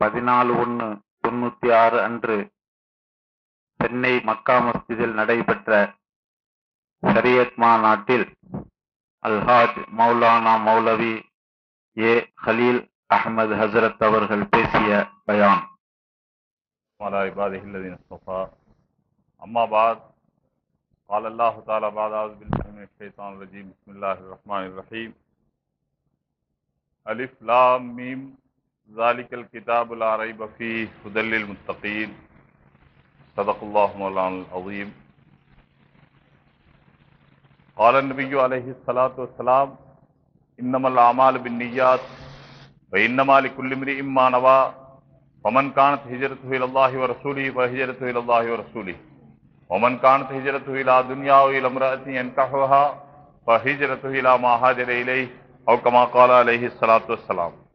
பதினாலு ஒன்று தொண்ணூத்தி ஆறு அன்று சென்னை மக்கா மஸ்ஜிதில் நடைபெற்ற ஷரியத் மாநாட்டில் அல்ஹாஜ் மௌலானா மௌலவி ஏ ஹலீல் அஹமது ஹசரத் அவர்கள் பேசிய பயான் وعلى عباده الذين اصطفى أما بعد قال الله تعالى بعد أعوذ بالله من الشيطان الرجيم بسم الله الرحمن الرحيم ألف لام ميم ذلك الكتاب لا ريب فيه هدى للمتقين. صدق الله مولانا العظيم. قال النبي عليه الصلاة والسلام إنما الأعمال بالنيات وإنما لكل امرئ ما نوى ومن كانت هجرته إلى الله ورسوله فهجرته إلى الله ورسوله. ومن كانت هجرته إلى دنيا وإلى امرأة ينكحها فهجرته إلى ما هاجر إليه أو كما قال عليه الصلاة والسلام.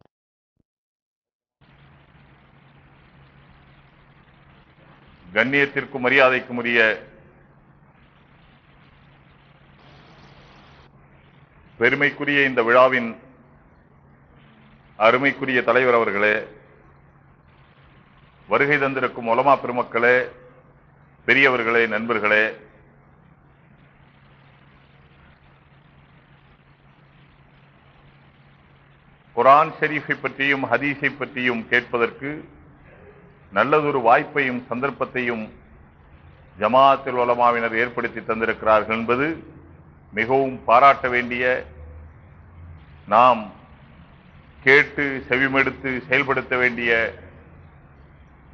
கண்ணியத்திற்கும் மரியாதைக்கும் உரிய பெருமைக்குரிய இந்த விழாவின் அருமைக்குரிய தலைவர் அவர்களே வருகை தந்திருக்கும் ஒலமா பெருமக்களே பெரியவர்களே நண்பர்களே குரான் ஷெரீஃபை பற்றியும் ஹதீஸை பற்றியும் கேட்பதற்கு நல்லதொரு வாய்ப்பையும் சந்தர்ப்பத்தையும் ஜமாத்தில் உலமாவினர் ஏற்படுத்தி தந்திருக்கிறார்கள் என்பது மிகவும் பாராட்ட வேண்டிய நாம் கேட்டு செவிமெடுத்து செயல்படுத்த வேண்டிய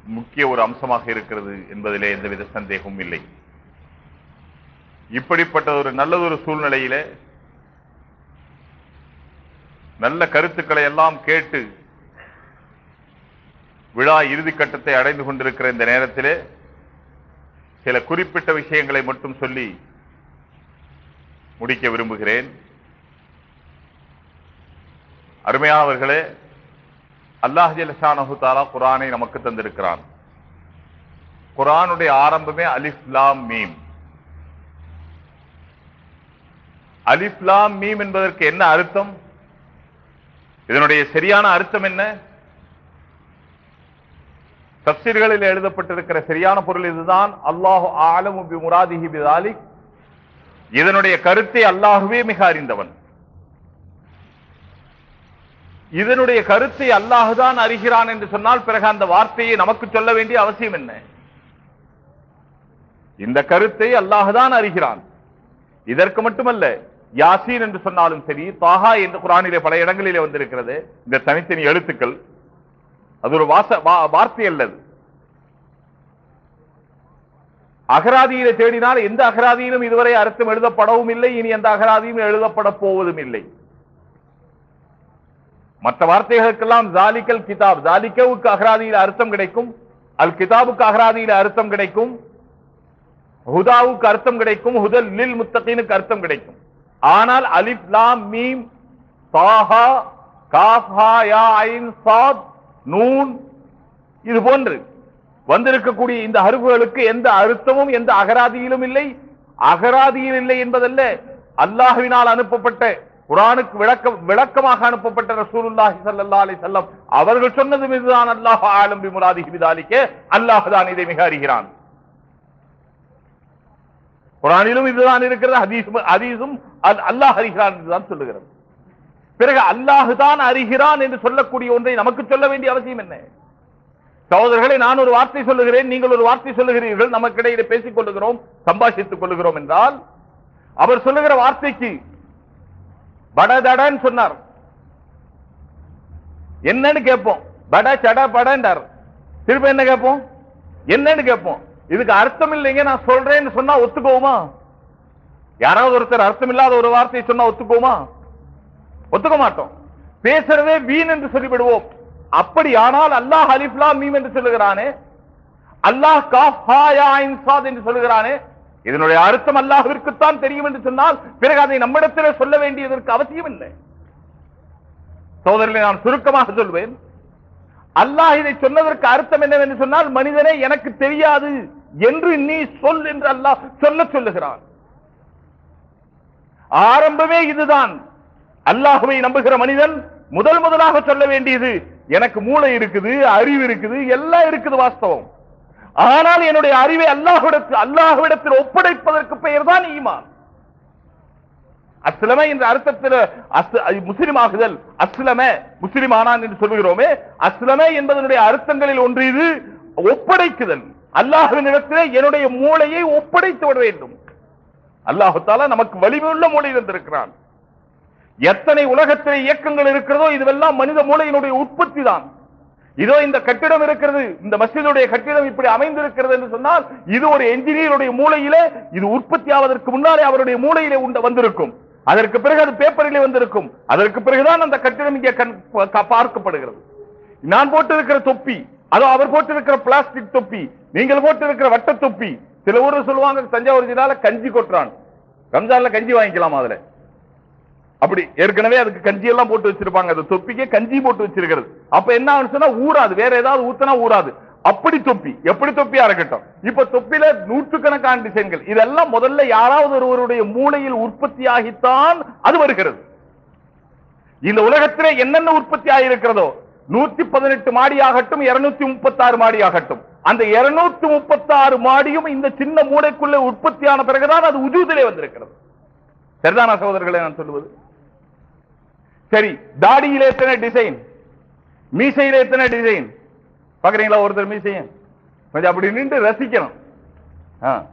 முக்கிய ஒரு அம்சமாக இருக்கிறது என்பதிலே எந்தவித சந்தேகமும் இல்லை. இப்படிப்பட்ட ஒரு நல்லதொரு சூழ்நிலையில் நல்ல கருத்துக்களை எல்லாம் கேட்டு விழா இறுதி கட்டத்தை அடைந்து கொண்டிருக்கிற இந்த நேரத்திலே சில குறிப்பிட்ட விஷயங்களை மட்டும் சொல்லி முடிக்க விரும்புகிறேன். அருமையானவர்களே அல்லாஹ் ஜலஷானஹு தாலா குரானை நமக்கு தந்திருக்கிறான். குரானுடைய ஆரம்பமே அலிஃப்லாம் மீம். அலிஃப்லாம் மீம் என்பதற்கு என்ன அர்த்தம்? இதனுடைய சரியான அர்த்தம் என்ன? தப்சீர்களில் எழுதப்பட்டிருக்கிற சரியான பொருள் இதுதான். அல்லாஹு ஆலமு பி முராதிஹி பிதாலிக் இதனுடைய கருத்தை அல்லாஹுவே மிக அறிந்தவன். இதனுடைய கருத்தை அல்லாஹுதான் அறிகிறான் என்று சொன்னால் பிறகு அந்த வார்த்தையை நமக்கு சொல்ல வேண்டிய அவசியம் என்ன? இந்த கருத்தை அல்லாஹுதான் அறிகிறான். இதற்கு மட்டுமல்ல யாசீன் என்று சொன்னாலும் சரி தாஹா என்று குரானிலே பல இடங்களிலே வந்திருக்கிறது. இந்த தனித்தனி எழுத்துக்கள். அது ஒரு வாச வார்த்தை அல்லது. அகராதியில தேடினால் எந்த அகராதியிலும் இதுவரை அர்த்தம் எழுதப்படவும் இல்லை இனி எந்த அகராதியும் எழுதப்பட போவதும் இல்லை. மற்ற வார்த்தைகளுக்கெல்லாம் ஜாலிக்கல் கிதாப் ஜாலிக்கவுக்கு அகராதியில் அர்த்தம் கிடைக்கும் அல் கிதாபுக்கு அகராதியில் அர்த்தம் கிடைக்கும் ஹுதாவுக்கு அர்த்தம் கிடைக்கும் ஹுதல் லில் முத்தகீனுக்கு அர்த்தம் கிடைக்கும். ஆனால் அலிப் லாம் மீம் தாஹா காஃப் ஹா யா ஐன் சாத் நூன் இது போன்று வந்திருக்கக்கூடிய இந்த அருகுகளுக்கு எந்த அர்த்தமும் எந்த அகராதியிலும் இல்லை. அகராதியில் இல்லை என்பதல்ல. அல்லாஹுவினால் அனுப்பப்பட்ட குரானுக்கு விளக்கம் விளக்கமாக அனுப்பப்பட்ட ரசூலுல்லாஹி சல்லா அலி வஸல்லம் அவர்கள் சொன்னது இதுதான். அல்லாஹ் ஆலம் பி விதாலிக்க அல்லாஹ் தான் இதை மிக அறிகிறான். குரானிலும் இதுதான் இருக்கிறது ஹதீஸும் ஹதீஸும் அல்லாஹ் அறிகிறான் என்றுதான் சொல்லுகிறது. பிறகு அல்லாஹுதான் அறிகிறான் என்று சொல்லக்கூடிய ஒன்றை நமக்கு சொல்ல வேண்டிய அவசியம் என்ன? சகோதரர்களை நான் ஒரு வார்த்தை சொல்லுகிறேன் நீங்கள் ஒரு வார்த்தை சொல்லுகிறீர்கள் நமக்கிடையிலே பேசிக் கொள்ளுகிறோம் சம்பாஷித்துக் கொள்ளுகிறோம் என்றால் அவர் சொல்லுகிற வார்த்தைக்கு படதடன்னு சொன்னார். என்னன்னு கேட்போம். பட சட படன்றார். திரும்ப என்ன கேட்போம்? என்னன்னு கேட்போம். இதுக்கு அர்த்தம் இல்லைங்க நான் சொல்றேன்னு சொன்னா ஒத்துக்கோமா யாராவது ஒருத்தர் அர்த்தம் இல்லாத ஒரு வார்த்தையை சொன்னா ஒத்துக்கோமா ஒத்துக்க மாட்டோம். பேசுறதே வீண் என்று சொல்லிவிடுவோம். அப்படி ஆனால் அல்லாஹ் அலிஃப்லா மீம் என்று சொல்லுகிறானே. அல்லாஹ் காஃப் என்று சொல்லுகிறானே. இதனுடைய அர்த்தம் அல்லாஹிற்குத்தான் தெரியும் என்று சொன்னால் பிறகு அதை நம்மிடத்தில் சொல்ல வேண்டியதற்கு அவசியம் இல்லை சோதரனை நான் சுருக்கமாக சொல்வேன். அல்லாஹ் இதை சொன்னதற்கு அர்த்தம் என்னவென்று சொன்னால் மனிதனே எனக்கு தெரியாது என்று நீ சொல் என்று அல்லாஹ் சொல்ல சொல்லுகிறான். ஆரம்பமே இதுதான். அல்லாஹுவை நம்புகிற மனிதன் முதல் முதலாக சொல்ல வேண்டியது எனக்கு மூளை இருக்குது அறிவு இருக்குது எல்லாம் இருக்குது வாஸ்தவம். ஆனால் என்னுடைய அறிவை அல்லாஹுடத்தில் அல்லாஹுவிடத்தில் ஒப்படைப்பதற்கு பெயர் தான் ஈமான். அஸ்லம என்ற அர்த்தத்தில் முஸ்லிம் ஆகுதல். அஸ்லம முஸ்லிம் ஆனான் என்று சொல்கிறோமே அஸ்லம என்பதனுடைய அர்த்தங்களில் ஒன்று இது ஒப்படைக்குதல். அல்லாஹ்வினிடத்திலே என்னுடைய மூளையை ஒப்படைத்து விட வேண்டும். அல்லாஹு தாலா நமக்கு வலிமையுள்ள மூளை இருந்திருக்கிறான் எத்தனை உலகத்திலே இயக்கங்கள் இருக்கிறதோ இதுவெல்லாம் மனித மூளையினுடைய உற்பத்தி தான். இதோ இந்த கட்டிடம் இருக்கிறது இந்த மசிதனுடைய கட்டிடம் இப்படி அமைந்திருக்கிறது என்று சொன்னால் இது ஒரு என்ஜினியருடைய மூளையிலே இது உற்பத்தி ஆவதற்கு முன்னாலே அவருடைய மூளையிலே உண்ட வந்திருக்கும். அதற்கு பிறகு அது பேப்பரிலே வந்திருக்கும். அதற்கு பிறகுதான் அந்த கட்டிடம் இங்கே கண் பார்க்கப்படுகிறது. நான் போட்டிருக்கிற தொப்பி அதோ அவர் போட்டிருக்கிற பிளாஸ்டிக் தொப்பி நீங்கள் போட்டிருக்கிற வட்ட தொப்பி. சில ஊர்ல சொல்லுவாங்க தஞ்சாவூர் ஜில்லால கஞ்சி கொட்டுறான். ரம்ஜான்ல கஞ்சி வாங்கிக்கலாம் அதுல. அப்படி ஏற்கனவே அதுக்கு கஞ்சி எல்லாம் போட்டு வச்சிருப்பாங்க. அது தொப்பிக்கே கஞ்சி போட்டு வச்சிருக்கிறது. அப்ப என்ன ஆகும்னு ஊறாது. வேற ஏதாவது ஊத்தனா ஊறாது. அப்படி தொப்பி. எப்படி தொப்பியா இருக்கட்டும். இப்ப தொப்பில நூற்றுக்கணக்கான டிசைன்கள். இதெல்லாம் முதல்ல யாராவது ஒருவருடைய மூளையில் உற்பத்தியாகித்தான் அது வருகிறது. இந்த உலகத்திலே என்னென்ன உற்பத்தி ஆகியிருக்கிறதோ நூத்தி பதினெட்டு மாடி ஆகட்டும் இருநூத்தி முப்பத்தி ஆறு மாடி ஆகட்டும். அந்த இருநூத்தி முப்பத்தி ஆறு மாடியும் இந்த சின்ன மூளைக்குள்ள உற்பத்தியான பிறகுதான் அது உஜூதிலே வந்திருக்கிறது. சரிதானா சகோதரர்களை நான் சொல்லுவது? சரி தாடியில் எத்தனை டிசைன் மீசையில எத்தனை டிசைன் பாக்குறீங்களா ஒருத்தர் மீசையும் கொஞ்சம் அப்படி நின்று ரசிக்கணும். ஆ.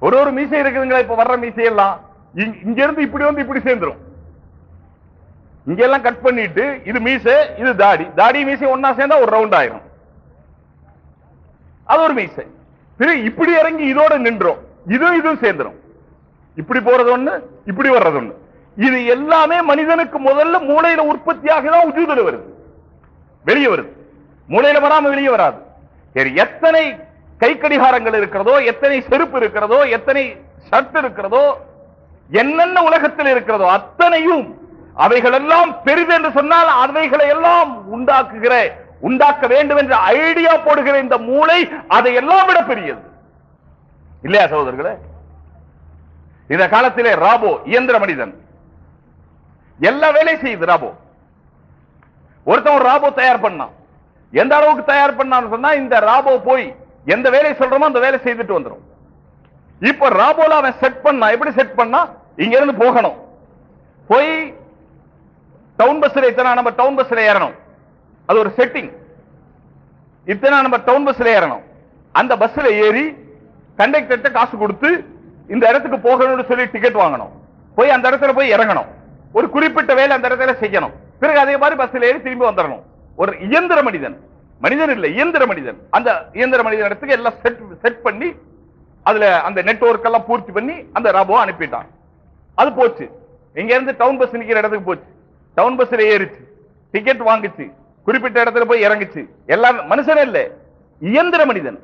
ஒரு ஒரு மீசை இருக்குதுங்களா இப்ப வர்ற மீசையெல்லாம்? இங்க- இருந்து இப்படி வந்து இப்படி சேர்ந்துரும். இங்க எல்லாம் கட் பண்ணிட்டு இது மீசை இது தாடி. தாடி மீசை ஒன்னா சேர்ந்தா ஒரு ரவுண்ட் ஆயிரும். அது ஒரு மீசை. பிறகு இப்படி இறங்கி இதோட நின்றோம். இதுவும் இதுவும் சேர்ந்துடும் இப்படி போறது ஒண்ணு இப்படி வர்றது ஒண்ணு. இது எல்லாமே மனிதனுக்கு முதல்ல மூளையில உற்பத்தியாக தான் உஜூதுல வருது. வெளியே வருது. மூளையில வராம வெளியே வராது. சரி எத்தனை கை கடிகாரங்கள் இருக்கிறதோ எத்தனை செருப்பு இருக்கிறதோ எத்தனை ஷர்ட் இருக்கிறதோ என்னென்ன உலகத்தில் இருக்கிறதோ அத்தனையும் அவைகளெல்லாம் பெரிது என்று சொன்னால் அவைகளை எல்லாம் உண்டாக்குகிற உண்டாக்க வேண்டும் என்ற ஐடியா போடுகிற இந்த மூளை அதை எல்லாம் விட பெரியது. இல்லையா சகோதரர்களே? இந்த காலத்திலே ராபோ இயந்திர மனிதன். எல்லா வேலையும் செய்யுது ராபோ. ஒருத்தன் ஒரு ராபோ தயார் பண்ணான். எந்த அளவுக்கு தயார் பண்ணான்னு சொன்னா இந்த ராபோ போய் எந்த வேலையை சொல்றோமோ அந்த வேலை செய்துட்டு வந்துரும். இப்ப ராபோல அவன் செட் பண்ணா எப்படி செட் பண்ணா? இங்க இருந்து போகணும். போய் டவுன் பஸ்ல இத்தனை நம்ம டவுன் பஸ்ல ஏறணும்? அது ஒரு செட்டிங் இத்தனை நம்ம டவுன் பஸ்ல ஏறணும். அந்த பஸ்ல ஏறி கண்டக்டர்கிட்ட காசு கொடுத்து இந்த இடத்துக்கு போகணும்னு சொல்லி டிக்கெட் வாங்கணும். போய் அந்த இடத்துல போய் இறங்கணும். ஒரு குறிப்பிட்ட வேலை அந்த இடத்துல செய்யணும். பிறகு அதே மாதிரி பஸ்ல ஏறி திரும்பி வந்துடணும் ஒரு இயந்திர மனிதன் மனிதன் இல்லை இயந்திர மனிதன். அந்த இயந்திர மனிதன் இடத்துக்கு எல்லாம் செட் செட் பண்ணி அதுல அந்த நெட்ஒர்க் எல்லாம் பூர்த்தி பண்ணி அந்த ராபோ அனுப்பிட்டான். அது போச்சு. இங்க இருந்து டவுன் பஸ் நிக்கிற இடத்துக்கு போச்சு. டவுன் பஸ்ல ஏறிச்சு. டிக்கெட் வாங்குச்சு. குறிப்பிட்ட இடத்துல போய் இறங்குச்சு. எல்லாம் மனுஷனே இல்லை. இயந்திர மனிதன்.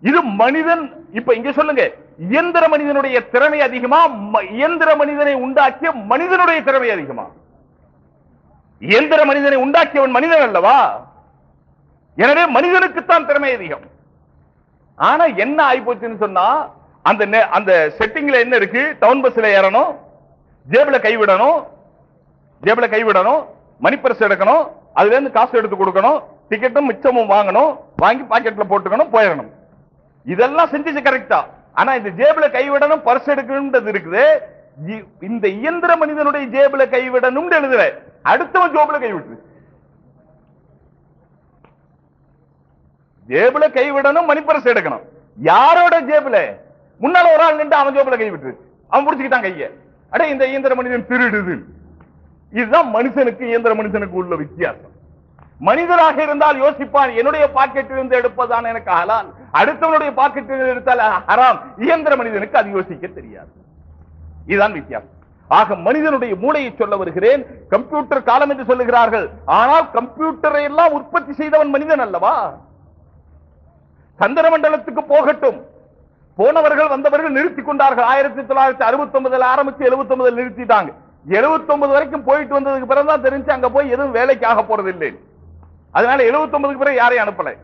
இது மனிதன் இப்ப இங்க சொல்லுங்க. இயந்திர மனிதனுடைய திறமை அதிகமா ம- இயந்திர மனிதனை உண்டாக்கிய மனிதனுடைய திறமை அதிகமா? இயந்திர மனிதனை உண்டாக்கியவன் மனிதன் அல்லவா? எனவே மனிதனுக்குத்தான் திறமை அதிகம். ஆனா என்ன ஆயிப்போச்சுன்னு சொன்னா அந்த நெ- அந்த செட்டிங்ல என்ன இருக்கு? டவுன் பஸ்ல ஏறணும் ஜேபில் கைவிடணும் ஜேபில் கைவிடணும் மணி பர்ஸ் எடுக்கணும் அதுல இருந்து காசு எடுத்து கொடுக்கணும் டிக்கெட்டும் மிச்சமும் வாங்கணும் வாங்கி பாக்கெட்ல போட்டுக்கணும் போயிடணும். இதெல்லாம் செஞ்சிச்சு கரெக்டா ஆனா இந்த ஜேபுல கைவிடணும் பர்ஸ் எடுக்கணும்ன்றது இருக்குது. இந்த இயந்திர மனிதனுடைய ஜேபுல கைவிடணும் எழுதுற. அடுத்தவன் ஜோபுல கைவிட்டு ஜேபுல கைவிடணும் மணிப்பரசு எடுக்கணும். யாரோட ஜேபுல? முன்னால ஒரு ஆள் நின்று அவன் ஜோபுல கைவிட்டு அவன் புடிச்சுக்கிட்டான் கைய. அடே இந்த இயந்திர மனிதன் திருடுது. இதுதான் மனுஷனுக்கு இயந்திர மனுஷனுக்கு உள்ள வித்தியாசம். மனிதராக இருந்தால் யோசிப்பான் என்னுடைய பாக்கெட்டிலிருந்து எடுப்பதான் எனக்கு ஹலால் அடுத்தவனுடைய பாக்கெட்டில் எடுத்தால் ஹராம் இயந்திர மனிதனுக்கு அது யோசிக்க தெரியாது. இதுதான் வித்தியாசம். ஆக மனிதனுடைய மூளையை சொல்ல வருகிறேன் கம்ப்யூட்டர் காலம் என்று சொல்லுகிறார்கள். ஆனால் கம்ப்யூட்டரை எல்லாம் உற்பத்தி செய்தவன் மனிதன் அல்லவா? சந்திர மண்டலத்துக்கு போகட்டும். போனவர்கள் வந்தவர்கள் நிறுத்தி கொண்டார்கள். ஆயிரத்தி தொள்ளாயிரத்தி அறுபத்தி ஒன்பதுல ஆரம்பிச்சு எழுபத்தி ஒன்பதுல நிறுத்திட்டாங்க. எழுபத்தி ஒன்பது வரைக்கும் போயிட்டு வந்ததுக்கு பிறகுதான் தெரிஞ்சு அங்க போய் எதுவும் வேலைக்கு ஆக போறது இல்லை அதனால எழுபத்தொன்பதுக்கு பிறகு யாரையும் அனுப்பல.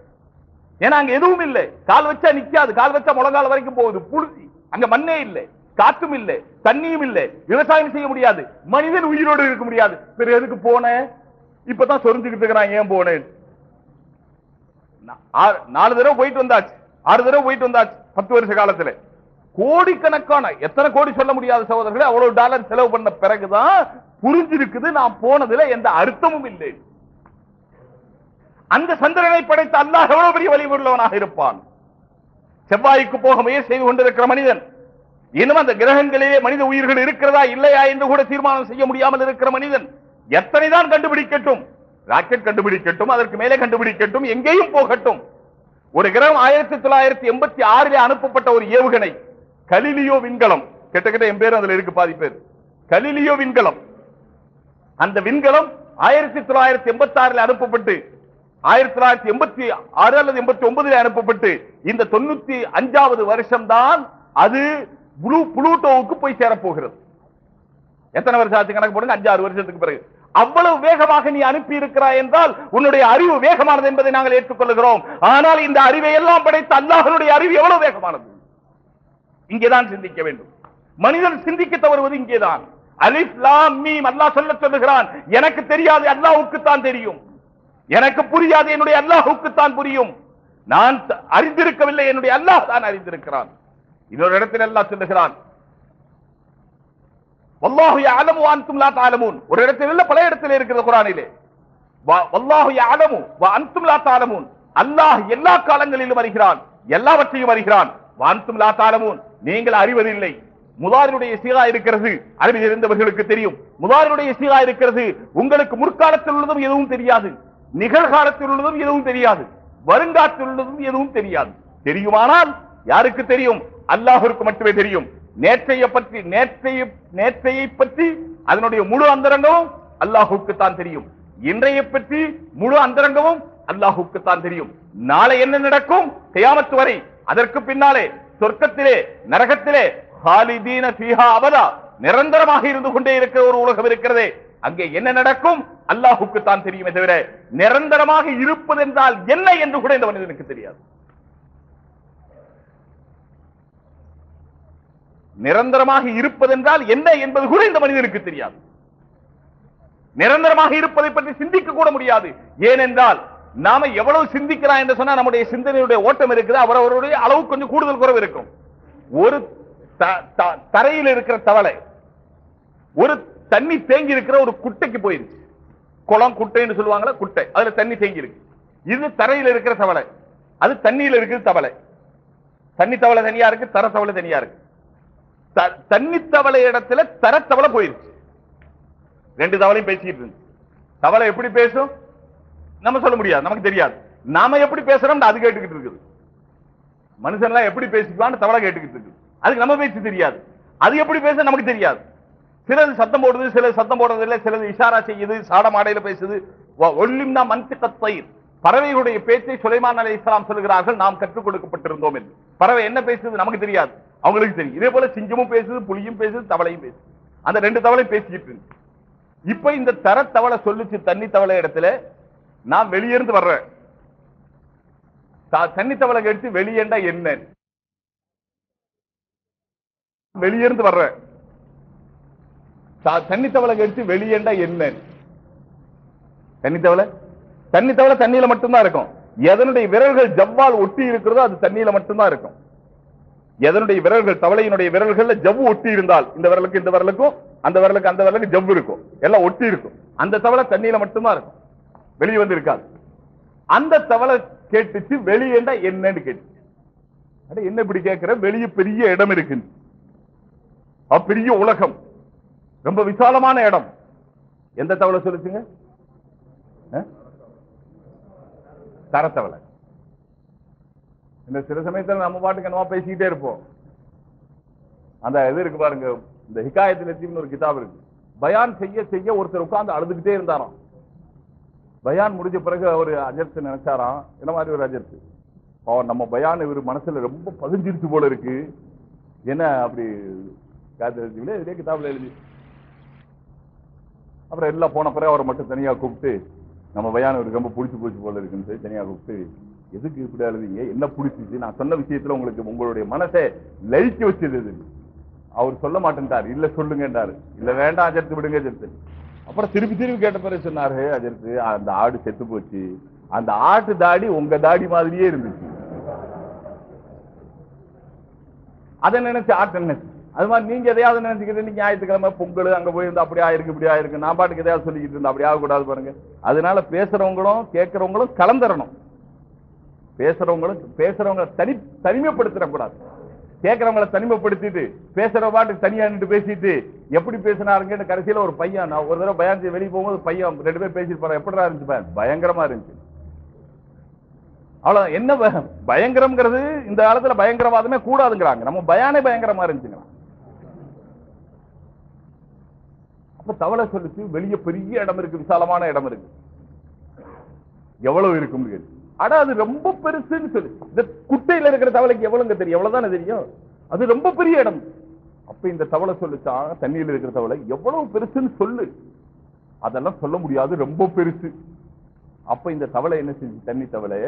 ஏன்னா அங்க எதுவும் இல்லை. கால் வச்சா நிக்காது. கால் வச்சா முழங்கால வரைக்கும் போகுது. புழுதி. அங்க மண்ணே இல்லை. காற்றும் இல்லை. தண்ணியும் இல்லை. விவசாயம் செய்ய முடியாது. மனிதன் உயிரோடு இருக்க முடியாது. பிறகு எதுக்கு போன? இப்பதான் சொரிஞ்சுக்கிட்டு இருக்கிறான். ஏன் போனேன் நாலு தடவை போயிட்டு வந்தாச்சு. ஆறு தடவை போயிட்டு வந்தாச்சு. பத்து வருஷ காலத்துல. கோடிக்கணக்கான எத்தனை கோடி சொல்ல முடியாத சகோதரர்களை அவ்வளவு டாலர் செலவு பண்ண பிறகுதான் புரிஞ்சிருக்குது. நான் போனதுல எந்த அர்த்தமும் இல்லை. அந்த சந்திரனை படைத்த அல்லாஹ் எவ்வளவு பெரிய வலிவுள்ளவனாக இருப்பான்? செவ்வாய்க்கு போக முயற்சி செய்து கொண்டிருக்கிற மனிதன் இன்னும் அந்த கிரகங்களிலே மனித உயிர்கள் இருக்கிறதா இல்லையா என்று கூட தீர்மானம் செய்ய முடியாமல் இருக்கிற மனிதன் எத்தனை தான் கண்டுபிடிக்கட்டும்? ராக்கெட் கண்டுபிடிக்கட்டும் அதற்கு மேலே கண்டுபிடிக்கட்டும் எங்கேயும் போகட்டும். ஒரு கிரகம் ஆயிரத்தி தொள்ளாயிரத்தி எண்பத்தி ஆறிலே அனுப்பப்பட்ட ஒரு ஏவுகணை கலிலியோ விண்கலம். கிட்டத்தட்ட என் பேர் அதுல இருக்கு பாதி பேர். கலிலியோ விண்கலம். அந்த விண்கலம் ஆயிரத்தி தொள்ளாயிரத்தி எண்பத்தி ஆறில் அனுப்பப்பட்டு ஆயிரத்தி தொள்ளாயிரத்தி எண்பத்தி ஆறு அல்லது எண்பத்தி ஒன்பதுல அனுப்பப்பட்டு இந்த தொண்ணூத்தி அஞ்சாவது வருஷம் தான் அது புளூ புளூட்டோவுக்கு போய் சேரப்போகிறது. எத்தனை வருஷம் ஆச்சு கணக்கு போடுங்க? அஞ்சாறு வருஷத்துக்கு பிறகு. அவ்வளவு வேகமாக நீ அனுப்பி இருக்கிறாய் என்றால் உன்னுடைய அறிவு வேகமானது என்பதை நாங்கள் ஏற்றுக்கொள்கிறோம். ஆனால் இந்த அறிவை எல்லாம் படைத்த அல்லாஹனுடைய அறிவு எவ்வளவு வேகமானது? இங்கேதான் சிந்திக்க வேண்டும். மனிதன் சிந்திக்க தவறுவது இங்கேதான். அலிஃப் லாம் மீம் அல்லாஹ் சொல்ல சொல்லுகிறான். எனக்கு தெரியாது அல்லாஹ்வுக்கு தான் தெரியும். எனக்கு புரியாது என்னுடைய அல்லாஹுக்கு தான் புரியும். நான் அறிந்திருக்கவில்லை என்னுடைய அல்லாஹ் தான் அறிந்திருக்கிறான். இன்னொரு இடத்தில் அல்லாஹ் சொல்லுகிறான் வல்லாஹு யாலமு அன்தும் லா தாலமூன் ஒரு இடத்தில் இல்ல பல இடத்தில் இருக்கிறது குரானிலே. வல்லாஹு யாலமு வ அன்தும் லா தாலமூன் அல்லாஹ் எல்லா காலங்களிலும் வருகிறான் எல்லாவற்றையும் வருகிறான் வ அன்தும் லா தாலமூன் நீங்கள் அறிவதில்லை. முதாரினுடைய சீகா இருக்கிறது அறிவு இருந்தவர்களுக்கு தெரியும். முதாரினுடைய சீகா இருக்கிறது உங்களுக்கு முற்காலத்தில் உள்ளதும் எதுவும் தெரியாது. நிகழ்காலத்தில் உள்ளதும் எதுவும் தெரியாது. வருங்காலத்தில் உள்ளதும் எதுவும் தெரியாது. தெரியுமானால் யாருக்கு தெரியும்? அல்லாஹருக்கு மட்டுமே தெரியும். நேற்றைய பற்றி நேற்றைய நேற்றையை பற்றி அதனுடைய முழு அந்தரங்கமும் அல்லாஹுக்கு தான் தெரியும். இன்றைய பற்றி முழு அந்தரங்கமும் அல்லாஹுக்கு தான் தெரியும். நாளை என்ன நடக்கும்? கியாமத்து வரை. அதற்கு பின்னாலே சொர்க்கத்திலே நரகத்திலே ஹாலிதீன சீஹா அவதா நிரந்தரமாக இருந்து கொண்டே இருக்கிற ஒரு உலகம் இருக்கிறதே. அங்கே என்ன நடக்கும்? அல்லாஹுக்கு தான் தெரியுமே தவிர நிரந்தரமாக இருப்பது என்றால் என்ன என்று கூட இந்த மனிதனுக்கு தெரியாது. நிரந்தரமாக இருப்பதென்றால் என்ன என்பது கூட இந்த மனிதனுக்கு தெரியாது. நிரந்தரமாக இருப்பதை பற்றி சிந்திக்க கூட முடியாது. ஏனென்றால் நாம எவ்வளவு சிந்திக்கிறோம் என்று சொன்னா நம்முடைய சிந்தனையுடைய ஓட்டம் இருக்குது அவரவருடைய அளவு கொஞ்சம் கூடுதல் குறைவு இருக்கும். ஒரு த- த- தரையில் இருக்கிற தவளை ஒரு தண்ணி தேங்கி இருக்கிற ஒரு குட்டைக்கு போயிருச்சு. குளம் குட்டைன்னு சொல்லுவாங்களா குட்டை. அதுல தண்ணி தேங்கி இருக்கு இது தரையில் இருக்கிற தவளை. அது தண்ணியில் இருக்கிற தவளை. தண்ணி தவளை தனியா இருக்கு தர தவளை தனியா இருக்கு. த- தண்ணி தவளை இடத்துல தர தவளை போயிருச்சு. ரெண்டு தவளையும் பேசிக்கிட்டு இருந்து தவளை எப்படி பேசும்? நம்ம சொல்ல முடியாது நமக்கு தெரியாது. நாம எப்படி பேசுறோம் அது கேட்டுக்கிட்டு இருக்குது. மனுஷன்லாம் எப்படி பேசிக்குவான்னு தவளை கேட்டுக்கிட்டு இருக்குது. அதுக்கு நம்ம பேச்சு தெரியாது. அது எப்படி பேச நமக்கு தெரியாது. சிலது சத்தம் போடுது சிலது சத்தம் போடுறது இல்லை சிலது இஷாரா செய்யுது சாடமாடையில பேசுது. ஒல்லிம்னா மன்சிகத்தை பறவைகளுடைய பேச்சை சுலைமான் அலி இஸ்லாம் சொல்கிறார்கள் நாம் கற்றுக் கொடுக்கப்பட்டிருந்தோம் என்று. பறவை என்ன பேசுது நமக்கு தெரியாது. அவங்களுக்கு தெரியும். இதே போல சிங்கமும் பேசுது புலியும் பேசுது தவளையும் பேசுது. அந்த ரெண்டு தவளை பேசிக்கிட்டு இப்ப இந்த தர தவளை சொல்லுச்சு தண்ணி தவளை இடத்துல நான் வெளியிருந்து வர்றேன். தண்ணி தவளை எடுத்து வெளியேண்டா என்ன? வெளியிருந்து வர்றேன். தண்ணி தவளை எடுத்து வெளியேண்டா என்ன? தண்ணி தவளை தண்ணி தவளை தண்ணியில மட்டும்தான் இருக்கும். எதனுடைய விரல்கள் ஜவ்வால் ஒட்டி இருக்கிறதோ அது தண்ணியில மட்டும்தான் இருக்கும். எதனுடைய விரல்கள் தவளையினுடைய விரல்கள்ல ஜவ்வு ஒட்டி இருந்தால் இந்த விரலுக்கு இந்த விரலுக்கும் அந்த விரலுக்கு அந்த விரலுக்கு ஜவ்வு இருக்கும். எல்லாம் ஒட்டி இருக்கும். அந்த தவளை தண்ணியில மட்டும்தான் இருக்கும். வெளியே வந்து இருக்காது அந்த தவளை கேட்டுச்சு வெளியேண்டா என்னன்னு கேட்டுச்சு. என்ன இப்படி கேட்கிற வெளியே பெரிய இடம் இருக்கு பெரிய உலகம். ரொம்ப விசாலமான இடம். எந்த தவளை சொல்லுச்சுங்க? தரத்தவளை. இந்த சில சமயத்துல நம்ம பாட்டுக்கு என்னவா பேசிக்கிட்டே இருப்போம். அந்த இது இருக்கு பாருங்க இந்த ஹிகாயத்தில் லத்தீப்னு ஒரு கிதாப் இருக்கு. பயான் செய்ய செய்ய ஒருத்தர் உட்கார்ந்து அழுதுகிட்டே இருந்தாராம். பயான் முடிஞ்ச பிறகு அவர் அஜர்த்து நினைச்சாராம். என்ன மாதிரி ஒரு அஜர்த்து? அவன் நம்ம பயான் இவர் மனசுல ரொம்ப பதிஞ்சிருச்சு போல இருக்கு. என்ன அப்படி காத்து இதே கிதாப்ல எழுதி அப்புறம் எல்லாம் போன பிறகு அவரை மட்டும் தனியா கூப்பிட்டு நம்ம பயான் ரொம்ப பிடிச்சி போச்சு போல இருக்குன்னு சொல்லி தனியா கூப்பிட்டு எதுக்கு இப்படி எழுதிங்க என்ன பிடிச்சிச்சு? நான் சொன்ன விஷயத்துல உங்களுக்கு உங்களுடைய மனசை லயிக்க வச்சிருது அவர் சொல்ல மாட்டேன்ட்டார். இல்ல சொல்லுங்கன்றாரு. இல்ல வேண்டாம் அஜர்த்து விடுங்க அஜர்த்து அப்புறம் திருப்பி திருப்பி கேட்ட பிறகு சொன்னாரு அஜர்த்து அந்த ஆடு செத்து போச்சு. அந்த ஆட்டு தாடி உங்க தாடி மாதிரியே இருந்துச்சு. அதை நினைச்சு ஆட்டை நினைச்சு அது மாதிரி நீங்க எதையாவது நினைச்சுக்கிட்டு நீங்க ஞாயிற்றுக்கிழமை பொங்கல் அங்க போயிருந்து அப்படி ஆயிருக்கு இப்படி ஆயிருக்கு நான் பாட்டுக்கு எதையாவது சொல்லிக்கிட்டு இருந்தா அப்படி ஆகக்கூடாது பாருங்க. அதனால பேசுறவங்களும் கேட்கறவங்களும் கலந்துரணும். பேசுறவங்களும் பேசுறவங்க தனி தனிமைப்படுத்திடக்கூடாது. கேட்கறவங்கள தனிமைப்படுத்திட்டு பேசுற பாட்டுக்கு தனியா நின்று பேசிட்டு எப்படி பேசினாருங்கன்னு கடைசியில ஒரு பையன் நான் ஒரு தடவை பயான் வெளியே போகும்போது பையன் ரெண்டு பேர் பேசிட்டு போறேன். எப்படிடா இருந்துச்சு பயங்கரமா இருந்துச்சு. அவ்வளவு என்ன பயங்கரம்ங்கிறது இந்த காலத்துல பயங்கரவாதமே கூடாதுங்கிறாங்க. நம்ம பயானே பயங்கரமா இருந்துச்சுங்களா அப்ப தவளை சொல்லுச்சு வெளிய பெரிய இடம் இருக்கு விசாலமான இடம் இருக்கு. எவ்வளவு இருக்கும் ஆனா அது ரொம்ப பெருசுன்னு சொல்லு. இந்த குட்டையில இருக்கிற தவளைக்கு எவ்வளவுங்க தெரியும்? எவ்வளவுதானே தெரியும்? அது ரொம்ப பெரிய இடம். அப்ப இந்த தவளை சொல்லுச்சா தண்ணியில இருக்கிற தவளை எவ்வளவு பெருசுன்னு சொல்லு. அதெல்லாம் சொல்ல முடியாது ரொம்ப பெருசு. அப்ப இந்த தவளை என்ன செஞ்சு தண்ணி தவளை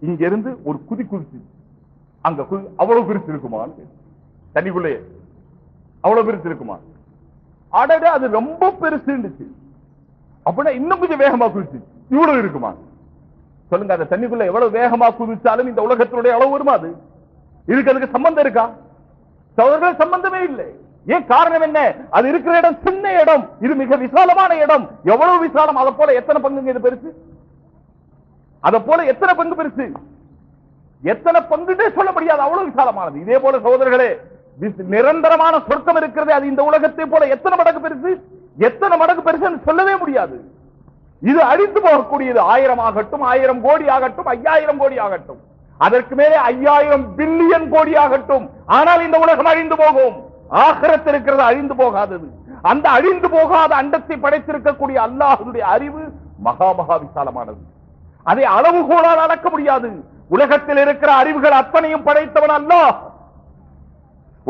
இங்க இருந்து ஒரு குதி குதிச்சு அங்க அவ்வளவு பெருசு இருக்குமான்னு தண்ணிக்குள்ளேயே. அவ்வளவு பெருசு இருக்குமா? அடட அது ரொம்ப பெருசுன்னுச்சு அப்படின்னா இன்னும் கொஞ்சம் வேகமா குதிச்சு. இவ்வளவு இருக்குமா? சொல்லுங்க அந்த தண்ணிக்குள்ள எவ்வளவு வேகமா குதிச்சாலும் இந்த உலகத்தினுடைய அளவு வருமா அது? இதுக்கு அதுக்கு சம்பந்தம் இருக்கா? சோதர்கள் சம்பந்தமே இல்லை. ஏன் காரணம் என்ன? அது இருக்கிற இடம் சின்ன இடம். இது மிக விசாலமான இடம். எவ்வளவு விசாலம்? அதை போல எத்தனை பங்குங்க இது பெருசு? அதை போல எத்தனை பங்கு பெருசு? எத்தனை பங்குன்னே சொல்ல முடியாது. அவ்வளவு விசாலமானது. இதே போல சோதரர்களே நிரந்தரமான சொர்க்கம் இருக்கிறது அது இந்த உலகத்தை போல எத்தனை மடங்கு பெருசு? எத்தனை மடங்கு பெருசுன்னு சொல்லவே முடியாது. இது அழிந்து போகக்கூடியது. ஆயிரம் ஆகட்டும் ஆயிரம் கோடி ஆகட்டும் ஐயாயிரம் கோடி ஆகட்டும். அதற்கு மேலே ஐயாயிரம் பில்லியன் கோடி ஆகட்டும். ஆனால் இந்த உலகம் அழிந்து போகும். ஆகரத்தில் இருக்கிறது அழிந்து போகாதது. அந்த அழிந்து போகாத அண்டத்தை படைத்திருக்கக்கூடிய அல்லாஹனுடைய அறிவு மகா மகா விசாலமானது. அதை அளவுகோலால் அளக்க முடியாது. உலகத்தில் இருக்கிற அறிவுகள் அத்தனையும் படைத்தவன் அல்லாஹ்.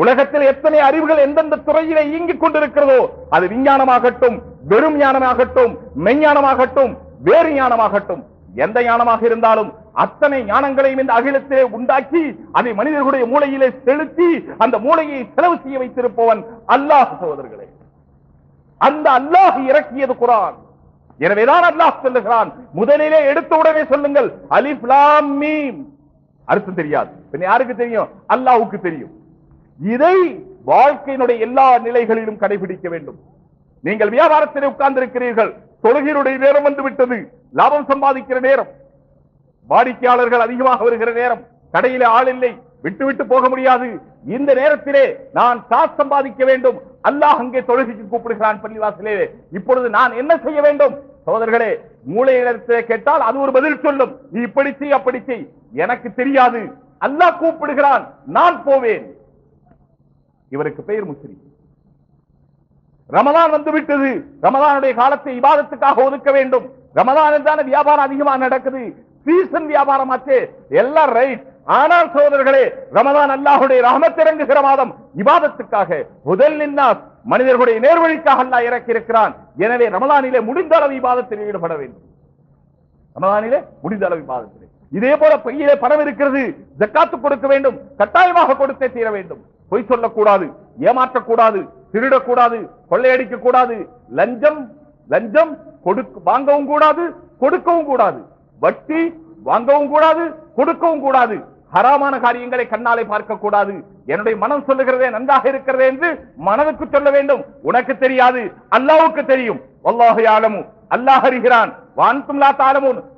உலகத்தில் எத்தனை அறிவுகள் எந்தெந்த துறையிலே இயங்கிக் கொண்டிருக்கிறதோ அது விஞ்ஞானமாகட்டும் வெறும் ஞானமாகட்டும் மெஞ்ஞானமாகட்டும் வேறு ஞானமாகட்டும் எந்த ஞானமாக இருந்தாலும் அத்தனை ஞானங்களையும் இந்த அகிலத்திலே உண்டாக்கி அதை மனிதர்களுடைய மூளையிலே செலுத்தி அந்த மூளையை செலவு செய்ய வைத்திருப்பவன் அல்லாஹ் சோதர்களே அந்த அல்லாஹ் இறக்கியது குரான். எனவேதான் அல்லாஹ் சொல்லுகிறான். முதலிலே எடுத்த உடனே சொல்லுங்கள். அலிஃப்லாம் மீம். அர்த்தம் தெரியாது. யாருக்கு தெரியும்? அல்லாஹுக்கு தெரியும். இதை வாழ்க்கையினுடைய எல்லா நிலைகளிலும் கடைபிடிக்க வேண்டும். நீங்கள் வியாபாரத்தில் உட்கார்ந்திருக்கிறீர்கள். தொழுகையினுடைய நேரம் வந்து விட்டது லாபம் சம்பாதிக்கிற நேரம். வாடிக்கையாளர்கள் அதிகமாக வருகிற நேரம். கடையில ஆள் இல்லை. விட்டு விட்டு போக முடியாது. இந்த நேரத்திலே நான் காசு சம்பாதிக்க வேண்டும். அல்லாஹ் அங்கே தொழுகைக்கு கூப்பிடுகிறான் பள்ளிவாசலே. இப்பொழுது நான் என்ன செய்ய வேண்டும்? சோதர்களே மூளை நேரத்திலே கேட்டால் அது ஒரு பதில் சொல்லும். நீ இப்படி செய் அப்படி செய். எனக்கு தெரியாது. அல்லாஹ் கூப்பிடுகிறான். நான் போவேன். இவருக்கு பெயர் முஸ்லி ரமதான் வந்து விட்டது ரமதானுடைய காலத்தை விவாதத்துக்காக ஒதுக்க வேண்டும். ரமதான் தான வியாபாரம் அதிகமா நடக்குது. சீசன் வியாபாரமாச்சு. எல்லாம் ரைட் ஆனால் சோதரர்களே ரமதான் அல்லாஹுடைய ரஹமத் இறங்குகிற மாதம் இபாதத்துக்காக முதல் நின்னாஸ் மனிதர்களுடைய நேர்வழிக்காக அல்லாஹ் இறக்கி இருக்கிறான் எனவே ரமதானிலே முடிந்த அளவு விவாதத்தில் ஈடுபட வேண்டும். ரமதானிலே முடிந்த அளவு விவாதத்தில் இதே போல பையிலே பணம் இருக்கிறது. ஜக்காத்து கொடுக்க வேண்டும். கட்டாயமாக கொடுத்தே தீர வேண்டும். பொய் சொல்லக்கூடாது ஏமாற்றக்கூடாது திருடக்கூடாது கொள்ளையடிக்க கூடாது லஞ்சம் லஞ்சம் கொடுக்க வாங்கவும் கூடாது கொடுக்கவும் கூடாது. வட்டி வாங்கவும் கூடாது கொடுக்கவும் கூடாது. ஹராமான காரியங்களை கண்ணாலே பார்க்க கூடாது என்னுடைய மனம் சொல்லுகிறதே நன்றாக இருக்கிறதே என்று மனதுக்கு சொல்ல வேண்டும். உனக்கு தெரியாது அல்லாவுக்கு தெரியும். வல்லாஹு அல்லாஹ் அறிகிறான். வான்தும் லா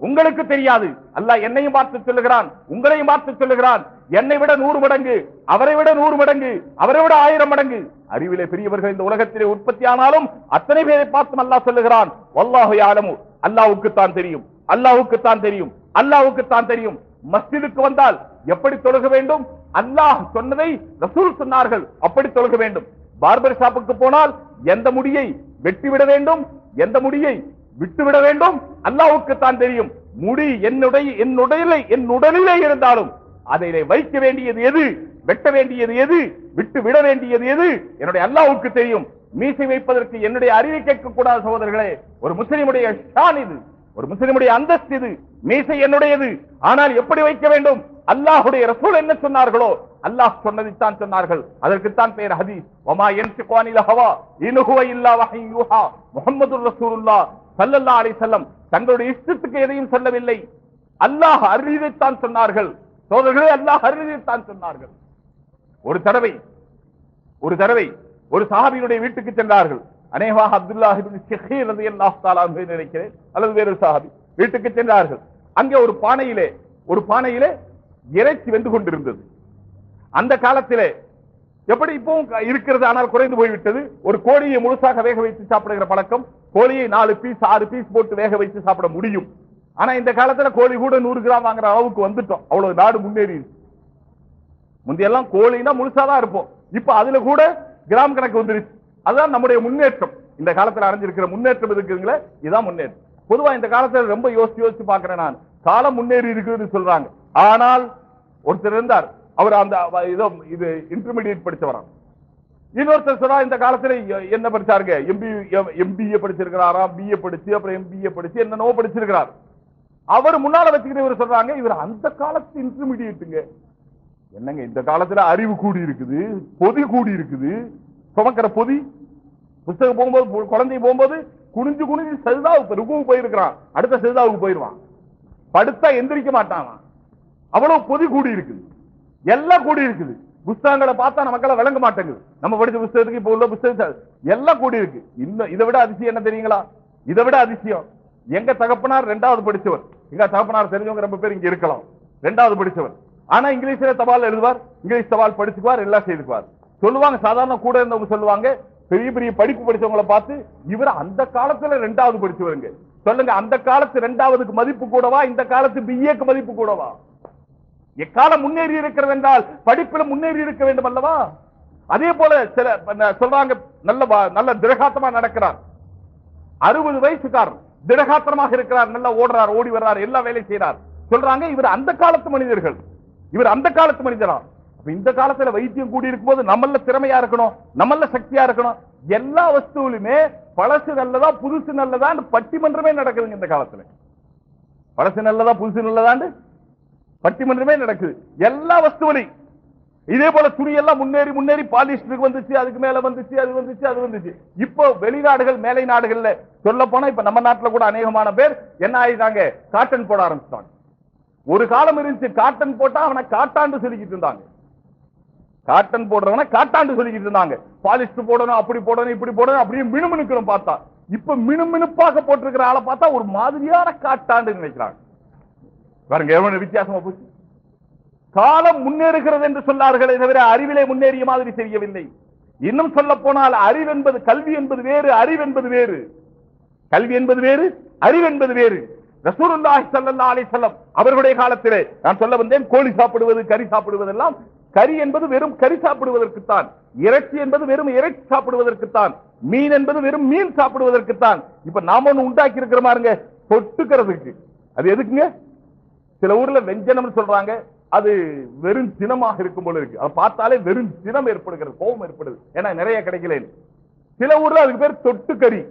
உங்களுக்கு தெரியாது. அல்லாஹ் என்னையும் பார்த்து சொல்லுகிறான். உங்களையும் பார்த்து சொல்லுகிறான். என்னை விட நூறு மடங்கு அவரை விட நூறு மடங்கு அவரை விட ஆயிரம் மடங்கு. அறிவிலே பெரியவர்கள் இந்த உலகத்திலே உற்பத்தி ஆனாலும் அத்தனை பேரை பார்த்தும் அல்லாஹ் சொல்லுகிறான். வல்லாஹு யாலமு அல்லாஹ்வுக்கு தான் தெரியும். அல்லாஹ்வுக்கு தான் தெரியும். அல்லாஹ்வுக்கு தான் தெரியும். மஸ்ஜிதுக்கு வந்தால் எப்படி தொழுக வேண்டும்? அல்லாஹ் சொன்னதை ரசூல் சொன்னார்கள். அப்படி தொழுக வேண்டும். பார்பர் ஷாப்புக்கு போனால் எந்த முடியை வெட்டிவிட வேண்டும்? எந்த முடியை விட்டுவிட வேண்டும்? அல்லாவுக்கு தான் தெரியும். முடி என்னுடைய என்னுடைய என் உடலிலே இருந்தாலும் அதை வைக்க வேண்டியது எது? வெட்ட வேண்டியது எது? விட்டு விட வேண்டியது எது? என்னுடைய அல்லாவுக்கு தெரியும். மீசை வைப்பதற்கு என்னுடைய அறிவை கேட்கக்கூடாத சகோதரர்களே ஒரு முஸ்லிமுடைய ஷான் இது. ஒரு முஸ்லிமுடைய அந்தஸ்து இது. மீசை என்னுடையது. ஆனால் எப்படி வைக்க வேண்டும்? அல்லாஹுடைய ரசூல் என்ன சொன்னார்களோ? அல்லாஹ் சொன்னதைத்தான் சொன்னார்கள். அதற்குத்தான் பெயர் ஹதீஸ். ஒமா என் ஹவா இனுகுவ இல்லா வகை யூஹா. முகமது ரசூலுல்லாஹ் சல்லல்லா அலைஹி வஸல்லம். தங்களுடைய இஷ்டத்துக்கு எதையும் சொல்லவில்லை. அல்லாஹ் அருளியதைத்தான் சொன்னார்கள். சோதர்களே அல்லாஹ் அருளியதைத்தான் சொன்னார்கள். ஒரு தடவை ஒரு தடவை ஒரு சஹாபியினுடைய வீட்டுக்கு சென்றார்கள். அநேகமாக அப்துல்லாஹ் நினைக்கிறேன். அல்லது வேறு சஹாபி வீட்டுக்கு சென்றார்கள். அங்கே ஒரு பானையிலே ஒரு பானையிலே இறைச்சி வெந்து கொண்டிருந்தது. அந்த காலத்திலே எப்படி இப்பவும் இருக்கிறது ஆனால் குறைந்து போய்விட்டது. ஒரு கோழியை முழுசாக வேக வைத்து சாப்பிடுகிற பழக்கம் கோழியை நாலு பீஸ் ஆறு பீஸ் போட்டு வேக வைத்து சாப்பிட முடியும். ஆனா இந்த காலத்துல கோழி கூட நூறு கிராம் வாங்குற அளவுக்கு வந்துட்டோம். அவ்வளவு நாடு முன்னேறி முந்தையெல்லாம் கோழினா முழுசாதான் இருப்போம். இப்ப அதுல கூட கிராம் கணக்கு வந்துருச்சு. அதுதான் நம்முடைய முன்னேற்றம். இந்த காலத்துல அரைஞ்சிருக்கிற முன்னேற்றம் இருக்குங்களே இதுதான் முன்னேற்றம். பொதுவா இந்த காலத்துல ரொம்ப யோசிச்சு யோசிச்சு பாக்குறேன் நான். காலம் முன்னேறி இருக்குன்னு சொல்றாங்க. ஆனால் ஒருத்தர் இருந்தார். அவர் அந்த இதோ இது இன்டர்மீடியட் படிச்சவராம் இன்னொருத்தர் சொன்னா இந்த காலத்துல என்ன படிச்சாருங்க? எம்பி எம்பிஏ படிச்சிருக்கிறாராம் பிஏ படிச்சு அப்புறம் எம்பிஏ படிச்சு என்னென்னவோ படிச்சிருக்கிறார். அவர் முன்னால வச்சுக்கிட்டு இவர் சொல்றாங்க இவர் அந்த காலத்து இன்டர்மீடியட்டுங்க என்னங்க இந்த காலத்துல அறிவு கூடி இருக்குது பொதி கூடி இருக்குது சுமக்கிற பொதி. புஸ்தகம் போகும்போது குழந்தை போகும்போது குனிஞ்சு குனிஞ்சு செல்தாவுக்கு ருகுவுக்கு போயிருக்கிறான். அடுத்த செல்தாவுக்கு போயிருவான் படுத்தா எந்திரிக்க மாட்டான் அவ்வளவு பொதி கூடி இருக்குது. எல்லாம் கூடி இருக்குது. புஸ்தகங்களை பார்த்தா நமக்கெல்லாம் விளங்க மாட்டேங்குது. நம்ம படிச்ச புஸ்தகத்துக்கு இப்ப உள்ள புஸ்தகம் எல்லாம் கூடி இருக்கு. இன்னும் இதை விட அதிசயம் என்ன தெரியுங்களா? இதை விட அதிசயம். எங்க தகப்பனார் ரெண்டாவது படிச்சவர். எங்க தகப்பனார் தெரிஞ்சவங்க ரொம்ப பேர் இங்க இருக்கலாம். ரெண்டாவது படிச்சவர். ஆனா இங்கிலீஷ்ல தபால் எழுதுவார் இங்கிலீஷ் தபால் படிச்சுக்குவார் எல்லாம் செய்துக்குவார். சொல்லுவாங்க சாதாரண கூட இருந்தவங்க சொல்லுவாங்க பெரிய பெரிய படிப்பு படிச்சவங்களை பார்த்து இவர் அந்த காலத்துல ரெண்டாவது படிச்சவருங்க சொல்லுங்க அந்த காலத்து ரெண்டாவதுக்கு மதிப்பு கூடவா இந்த காலத்து பிஏக்கு மதிப்பு கூடவா? எக்காலம் முன்னேறி இருக்கிறது என்றால் படிப்பில் முன்னேறி இருக்க வேண்டும் அல்லவா? அதே போல சில சொல்றாங்க நல்ல நல்ல திரகாத்தமா நடக்கிறார். அறுபது வயசுக்காரர் திடகாத்திரமாக இருக்கிறார் நல்லா ஓடுறார் ஓடி வர்றார் எல்லா வேலையும் செய்யறார் சொல்றாங்க இவர் அந்த காலத்து மனிதர்கள். இவர் அந்த காலத்து மனிதரா? அப்ப இந்த காலத்துல வைத்தியம் கூடி இருக்கும்போது நம்மள திறமையா இருக்கணும் நம்மள சக்தியா இருக்கணும். எல்லா வஸ்துவிலுமே பழசு நல்லதா புதுசு நல்லதான்னு பட்டிமன்றமே நடக்குதுங்க இந்த காலத்துல. பழசு நல்லதா புதுசு நல்லதான்னு பட்டிமன்றமே நடக்குது. எல்லா வஸ்துவலையும். இதே போல துணி எல்லாம் முன்னேறி முன்னேறி பாலிஸ்டருக்கு வந்துச்சு அதுக்கு மேல வந்துச்சு அது வந்துச்சு அது வந்துச்சு. இப்போ வெளிநாடுகள் மேலை நாடுகள்ல சொல்ல போனா இப்ப நம்ம நாட்டுல கூட அநேகமான பேர் என்ன ஆயிட்டாங்க? காட்டன் போட ஆரம்பிச்சிட்டாங்க. ஒரு காலம் இருந்துச்சு காட்டன் போட்டா அவனை காட்டாண்டு சொல்லிக்கிட்டு இருந்தாங்க. காட்டன் போடுறவன காட்டாண்டு சொல்லிக்கிட்டு இருந்தாங்க. பாலிஸ்டர் போடணும் அப்படி போடணும் இப்படி போடணும் அப்படியே மினுமினுக்கணும் பார்த்தா. இப்ப மினுமினுப்பாக போட்டிருக்கிற ஆளை பார்த்தா ஒரு மாதிரியான காட்டாண்டு நினைக்கிறாங்க. பாருங்க எவ்வளவு வித்தியாசமா போச்சு. காலம் முன்னேறுகிறது என்று சொன்னார்களே தவிர அறிவிலே முன்னேறிய மாதிரி தெரியவில்லை. இன்னும் சொல்ல போனால் அறிவு என்பது கல்வி என்பது வேறு அறிவு என்பது வேறு. கல்வி என்பது வேறு அறிவு என்பது வேறு. ரசூலுல்லாஹி ஸல்லல்லாஹு அலைஹி வஸல்லம் அவர்களுடைய காலத்திலே நான் சொல்ல வந்தேன் கோழி சாப்பிடுவது கறி சாப்பிடுவதெல்லாம் கறி என்பது வெறும் கறி சாப்பிடுவதற்குத்தான். இறைச்சி என்பது வெறும் இறைச்சி சாப்பிடுவதற்குத்தான். மீன் என்பது வெறும் மீன் சாப்பிடுவதற்குத்தான். இப்ப நாம ஒண்ணு உண்டாக்கி இருக்கிற பாருங்க தொட்டுக்கிறதுக்கு. அது எதுக்குங்க? சில ஊர்ல வெஞ்சனம் சொல்றாங்க. அது வெறும் சினமாக இருக்கும் போல இருக்கு. அதை பார்த்தாலே வெறும் சினம் ஏற்படுகிறது கோபம் ஏற்படுது. ஏன்னா நிறைய கிடைக்கல சில ஊர்ல அதுக்கு பேர் தொட்டுக்கறி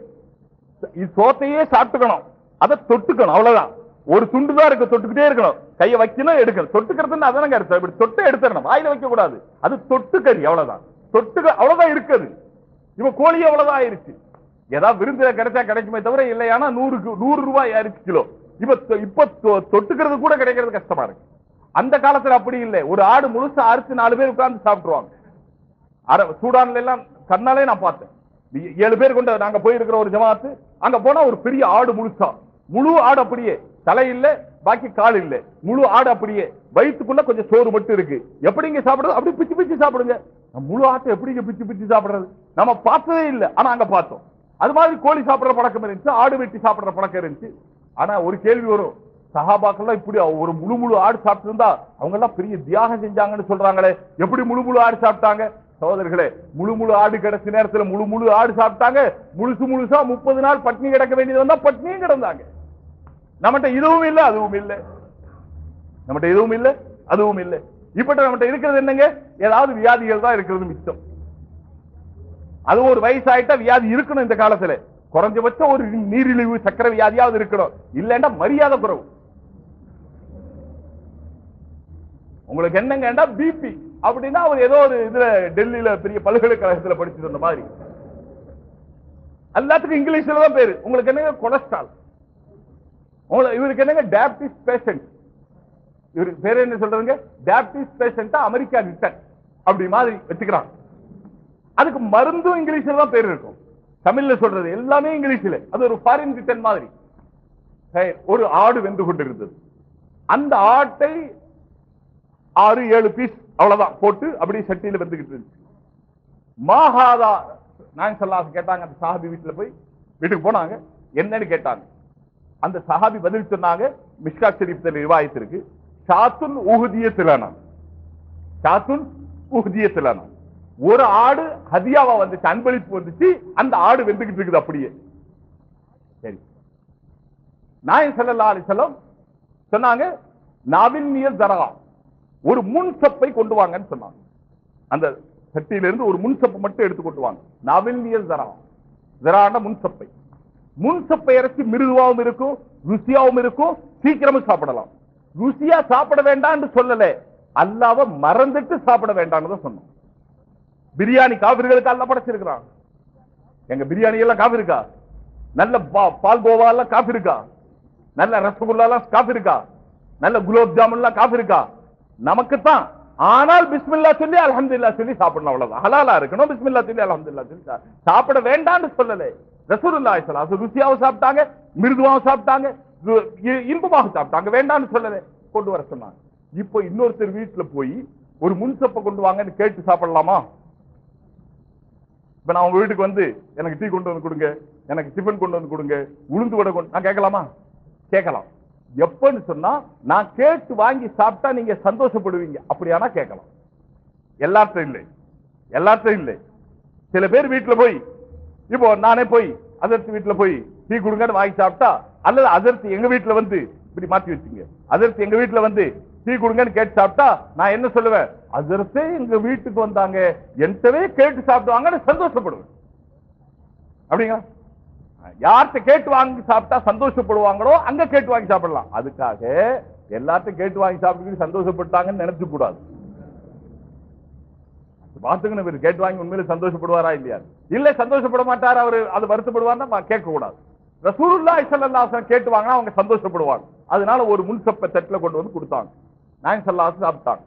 சோத்தையே சாப்பிட்டுக்கணும். அதை தொட்டுக்கணும் அவ்வளவுதான். ஒரு துண்டு தான் இருக்கு தொட்டுக்கிட்டே இருக்கணும். கையை வைக்கணும் எடுக்கணும். தொட்டுக்கிறதுன்னு அதானங்க அர்த்தம். இப்படி தொட்டு எடுத்துடணும். வாயில வைக்க கூடாது அது தொட்டுக்கறி அவ்வளவுதான். தொட்டுக்க அவ்வளவுதான் இருக்குது. இப்ப கோழி அவ்வளவுதான் ஆயிருச்சு. ஏதாவது விருந்துல கிடைச்சா கிடைக்குமே தவிர இல்லையானா நூறுக்கு நூறு ரூபாய் ஆயிருச்சு கிலோ. இப்ப தொ- இப்ப தொட்டுக்கிறது கூட கிடைக்கிறது கஷ்டமா இருக்கு. அந்த காலத்துல அப்படி இல்லை. ஒரு ஆடு முழுசா அரிசி நாலு பேர் உட்கார்ந்து சாப்பிட்டுருவாங்க. சூடான்ல எல்லாம் கண்ணாலே நான் பார்த்தேன். ஏழு பேர் கொண்ட நாங்க போயிருக்கிற ஒரு ஜமாத்து அங்க போனா ஒரு பெரிய ஆடு முழுசா. முழு ஆடு அப்படியே. தலை இல்ல பாக்கி கால் இல்ல. முழு ஆடு அப்படியே. வயிற்றுக்குள்ள கொஞ்சம் சோறு மட்டும் இருக்கு. எப்படிங்க சாப்பிடுறது? அப்படி பிச்சு பிச்சு சாப்பிடுங்க. முழு ஆட்டை எப்படிங்க பிச்சு பிச்சு சாப்பிடுறது? நம்ம பார்த்ததே இல்ல. ஆனா அங்க பார்த்தோம். அது மாதிரி கோழி சாப்பிடுற பழக்கம் இருந்துச்சு ஆடு வெட்டி சாப்பிடுற பழக்கம் இருந்துச்சு. ஆனா ஒரு கேள்வி வரும். சஹாபாக்கெல்லாம் இப்படி ஒரு முழு முழு ஆடு சாப்பிட்டு இருந்தா அவங்க எல்லாம் பெரிய தியாகம் செஞ்சாங்கன்னு சொல்றாங்களே. எப்படி முழு முழு ஆடு சாப்பிட்டாங்க? சகோதரர்களே முழு முழு ஆடு கிடைச்ச நேரத்துல முழு முழு ஆடு சாப்பிட்டாங்க. முழுசு முழுசா முப்பது நாள் பட்னி கிடக்க வேண்டியது வந்தா பட்னியும் கிடந்தாங்க. நம்மகிட்ட இதுவும் இல்ல அதுவும் இல்லை. நம்மகிட்ட இதுவும் இல்லை அதுவும் இல்ல. இப்ப நம்மகிட்ட இருக்கிறது என்னங்க? ஏதாவது வியாதிகள் தான் இருக்கிறது மிச்சம். அது ஒரு வயசாயிட்டா வியாதி இருக்கணும் இந்த காலத்துல. குறைஞ்சபட்சம் ஒரு நீரிழிவு சக்கர வியாதியாவது இருக்கணும். இல்லைன்னா மரியாதை குறவு. உங்களுக்கு என்னங்கண்டா பிபி அப்படின்னா அவர் ஏதோ ஒரு இதுல டெல்லியில பெரிய பல்கலைக்கழகத்துல படிச்சு வந்த மாதிரி. எல்லாத்துக்கும் இங்கிலீஷ்ல தான் பேரு. உங்களுக்கு என்னங்க? கொலஸ்ட்ரால். உங்களுக்கு இவருக்கு என்னங்க? டயபிட்டிஸ் பேஷண்ட் இவருக்கு பேர் என்ன சொல்றதுங்க? டயபிட்டிஸ் பேஷண்டா அமெரிக்கா ரிட்டன். அப்படி மாதிரி வச்சுக்கிறான். அதுக்கு மருந்தும் இங்கிலீஷ்ல தான் பேர் இருக்கும். தமிழ்ல சொல்றது எல்லாமே இங்கிலீஷ்ல. அது ஒரு ஃபாரின் கிட்டன் மாதிரி. ஒரு ஆடு வென்று கொண்டிருந்தது. அந்த ஆட்டை ஆறு ஏழு பீஸ் அவ்வளவுதான் போட்டு அப்படியே சட்டியில வெந்துகிட்டு இருந்துச்சு. மாகாதா நான் சொல்லாச கேட்டாங்க அந்த சஹாபி வீட்டுல போய் வீட்டுக்கு போனாங்க. என்னன்னு கேட்டாங்க. அந்த சஹாபி பதில் சொன்னாங்க மிஷ்கா ஷெரீஃப் சாத்துன் ஊதிய ஷாத்துன் சாத்துன் ஊதிய ஊஹதியத்திலானா ஒரு ஆடு ஹதியாவா வந்துச்சு அன்பளிப்பு வந்துச்சு அந்த ஆடு வெந்துகிட்டு இருக்குது அப்படியே. சரி. நாயன் செல்லல்லா அலைஹி வஸல்லம் சொன்னாங்க நாவின்னிய ஜரகா ஒரு முன் சப்பை கொண்டு வாங்கன்னு சொன்னாங்க. அந்த சட்டியிலிருந்து ஒரு முன்சப்பு மட்டும் எடுத்து கொண்டு வாங்க. நாவின்னிய ஜரகா ஜரான முன் சப்பை. முன் சப்பை இறைச்சி இருக்கும் ருசியாவும் இருக்கும் சீக்கிரமும் சாப்பிடலாம். ருசியா சாப்பிட வேண்டாம்னு சொல்லல. அல்லாவ மறந்துட்டு சாப்பிட வேண்டாம்னு தான் சொன்னோம். பிரியாணி காவிர்களுக்கு அல்ல படைச்சிருக்கிறான். எங்க பிரியாணி எல்லாம் காஃபி இருக்கா நல்ல பா- பால் கோவா எல்லாம் காஃபி இருக்கா நல்ல ரசகுல்லா எல்லாம் காஃபி இருக்கா நல்ல குலோப் ஜாமுன் எல்லாம் காஃபி இருக்கா நமக்கு தான் ஆனால் பிஸ்மில்லா சொல்லி அலமதுல்லா சொல்லி சாப்பிடணும் அவ்வளவு ஹலாலா இருக்கணும் பிஸ்மில்லா சொல்லி அலமதுல்லா சொல்லி சாப்பிட வேண்டாம்னு சொல்லல. ரசூலுல்லா ஸல்லல்லாஹு ருசியாவும் சாப்பிட்டாங்க மிருதுவாவும் சாப்பிட்டாங்க இ- இன்பமாக சாப்பிட்டாங்க. வேண்டாம்னு சொல்லல. கொண்டு வர சொன்னாங்க. இப்போ இன்னொருத்தர் வீட்டுல போய் ஒரு முன்சப்பை கொண்டு வாங்கன்னு கேட்டு சாப்பிடலாமா? இப்ப நான் உங்க வீட்டுக்கு வந்து எனக்கு டீ கொண்டு வந்து கொடுங்க எனக்கு டிஃபன் கொண்டு வந்து கொடுங்க உளுந்து வடை கொண்டு நான் கேட்கலாமா? கேட்கலாம். எப்பன்னு சொன்னா நான் கேட்டு வாங்கி சாப்பிட்டா நீங்க சந்தோஷப்படுவீங்க. அப்படியானா கேட்கலாம். எல்லாத்தையும் இல்லை. எல்லாத்தையும் இல்லை. சில பேர் வீட்டுல போய் இப்போ நானே போய் அதர்த்தி வீட்டுல போய் டீ கொடுங்கன்னு வாங்கி சாப்பிட்டா அல்லது அதர்த்தி எங்க வீட்டுல வந்து இப்படி மாத்தி வச்சுங்க. அதர்த்தி எங்க வீட்டுல வந்து டீ கொடுங்கன்னு கேட்டு சாப்பிட்டா நான் என்ன சொல்லுவேன்? அதர்த்தே எங்க வீட்டுக்கு வந்தாங்க. என்கிட்டவே கேட்டு சாப்பிடுவாங்கன்னு சந்தோஷப்படுவேன். அப்படிங்களா? யார்கிட்ட கேட்டு வாங்கி சாப்பிட்டா சந்தோஷப்படுவாங்களோ அங்க கேட்டு வாங்கி சாப்பிடலாம். அதுக்காக எல்லாத்தையும் கேட்டு வாங்கி சாப்பிட்டு சந்தோஷப்பட்டாங்கன்னு நினைச்சு கூடாது. பார்த்துக்கணும் இவர். கேட்டு வாங்கி உண்மையில சந்தோஷப்படுவாரா இல்லையா? இல்ல சந்தோஷப்பட மாட்டார்? அவர் அது வருத்தப்படுவார்னா கேட்க கூடாது ரசூலுல்லாஹி ஸல்லல்லாஹு கேட்டு வாங்கினா அவங்க சந்தோஷப்படுவாங்க. அதனால ஒரு முன்சப்ப தட்டில் கொண்டு வந்து கொடுத்தாங்க. நாயன் சல்லாசு சாப்பிட்டாங்க.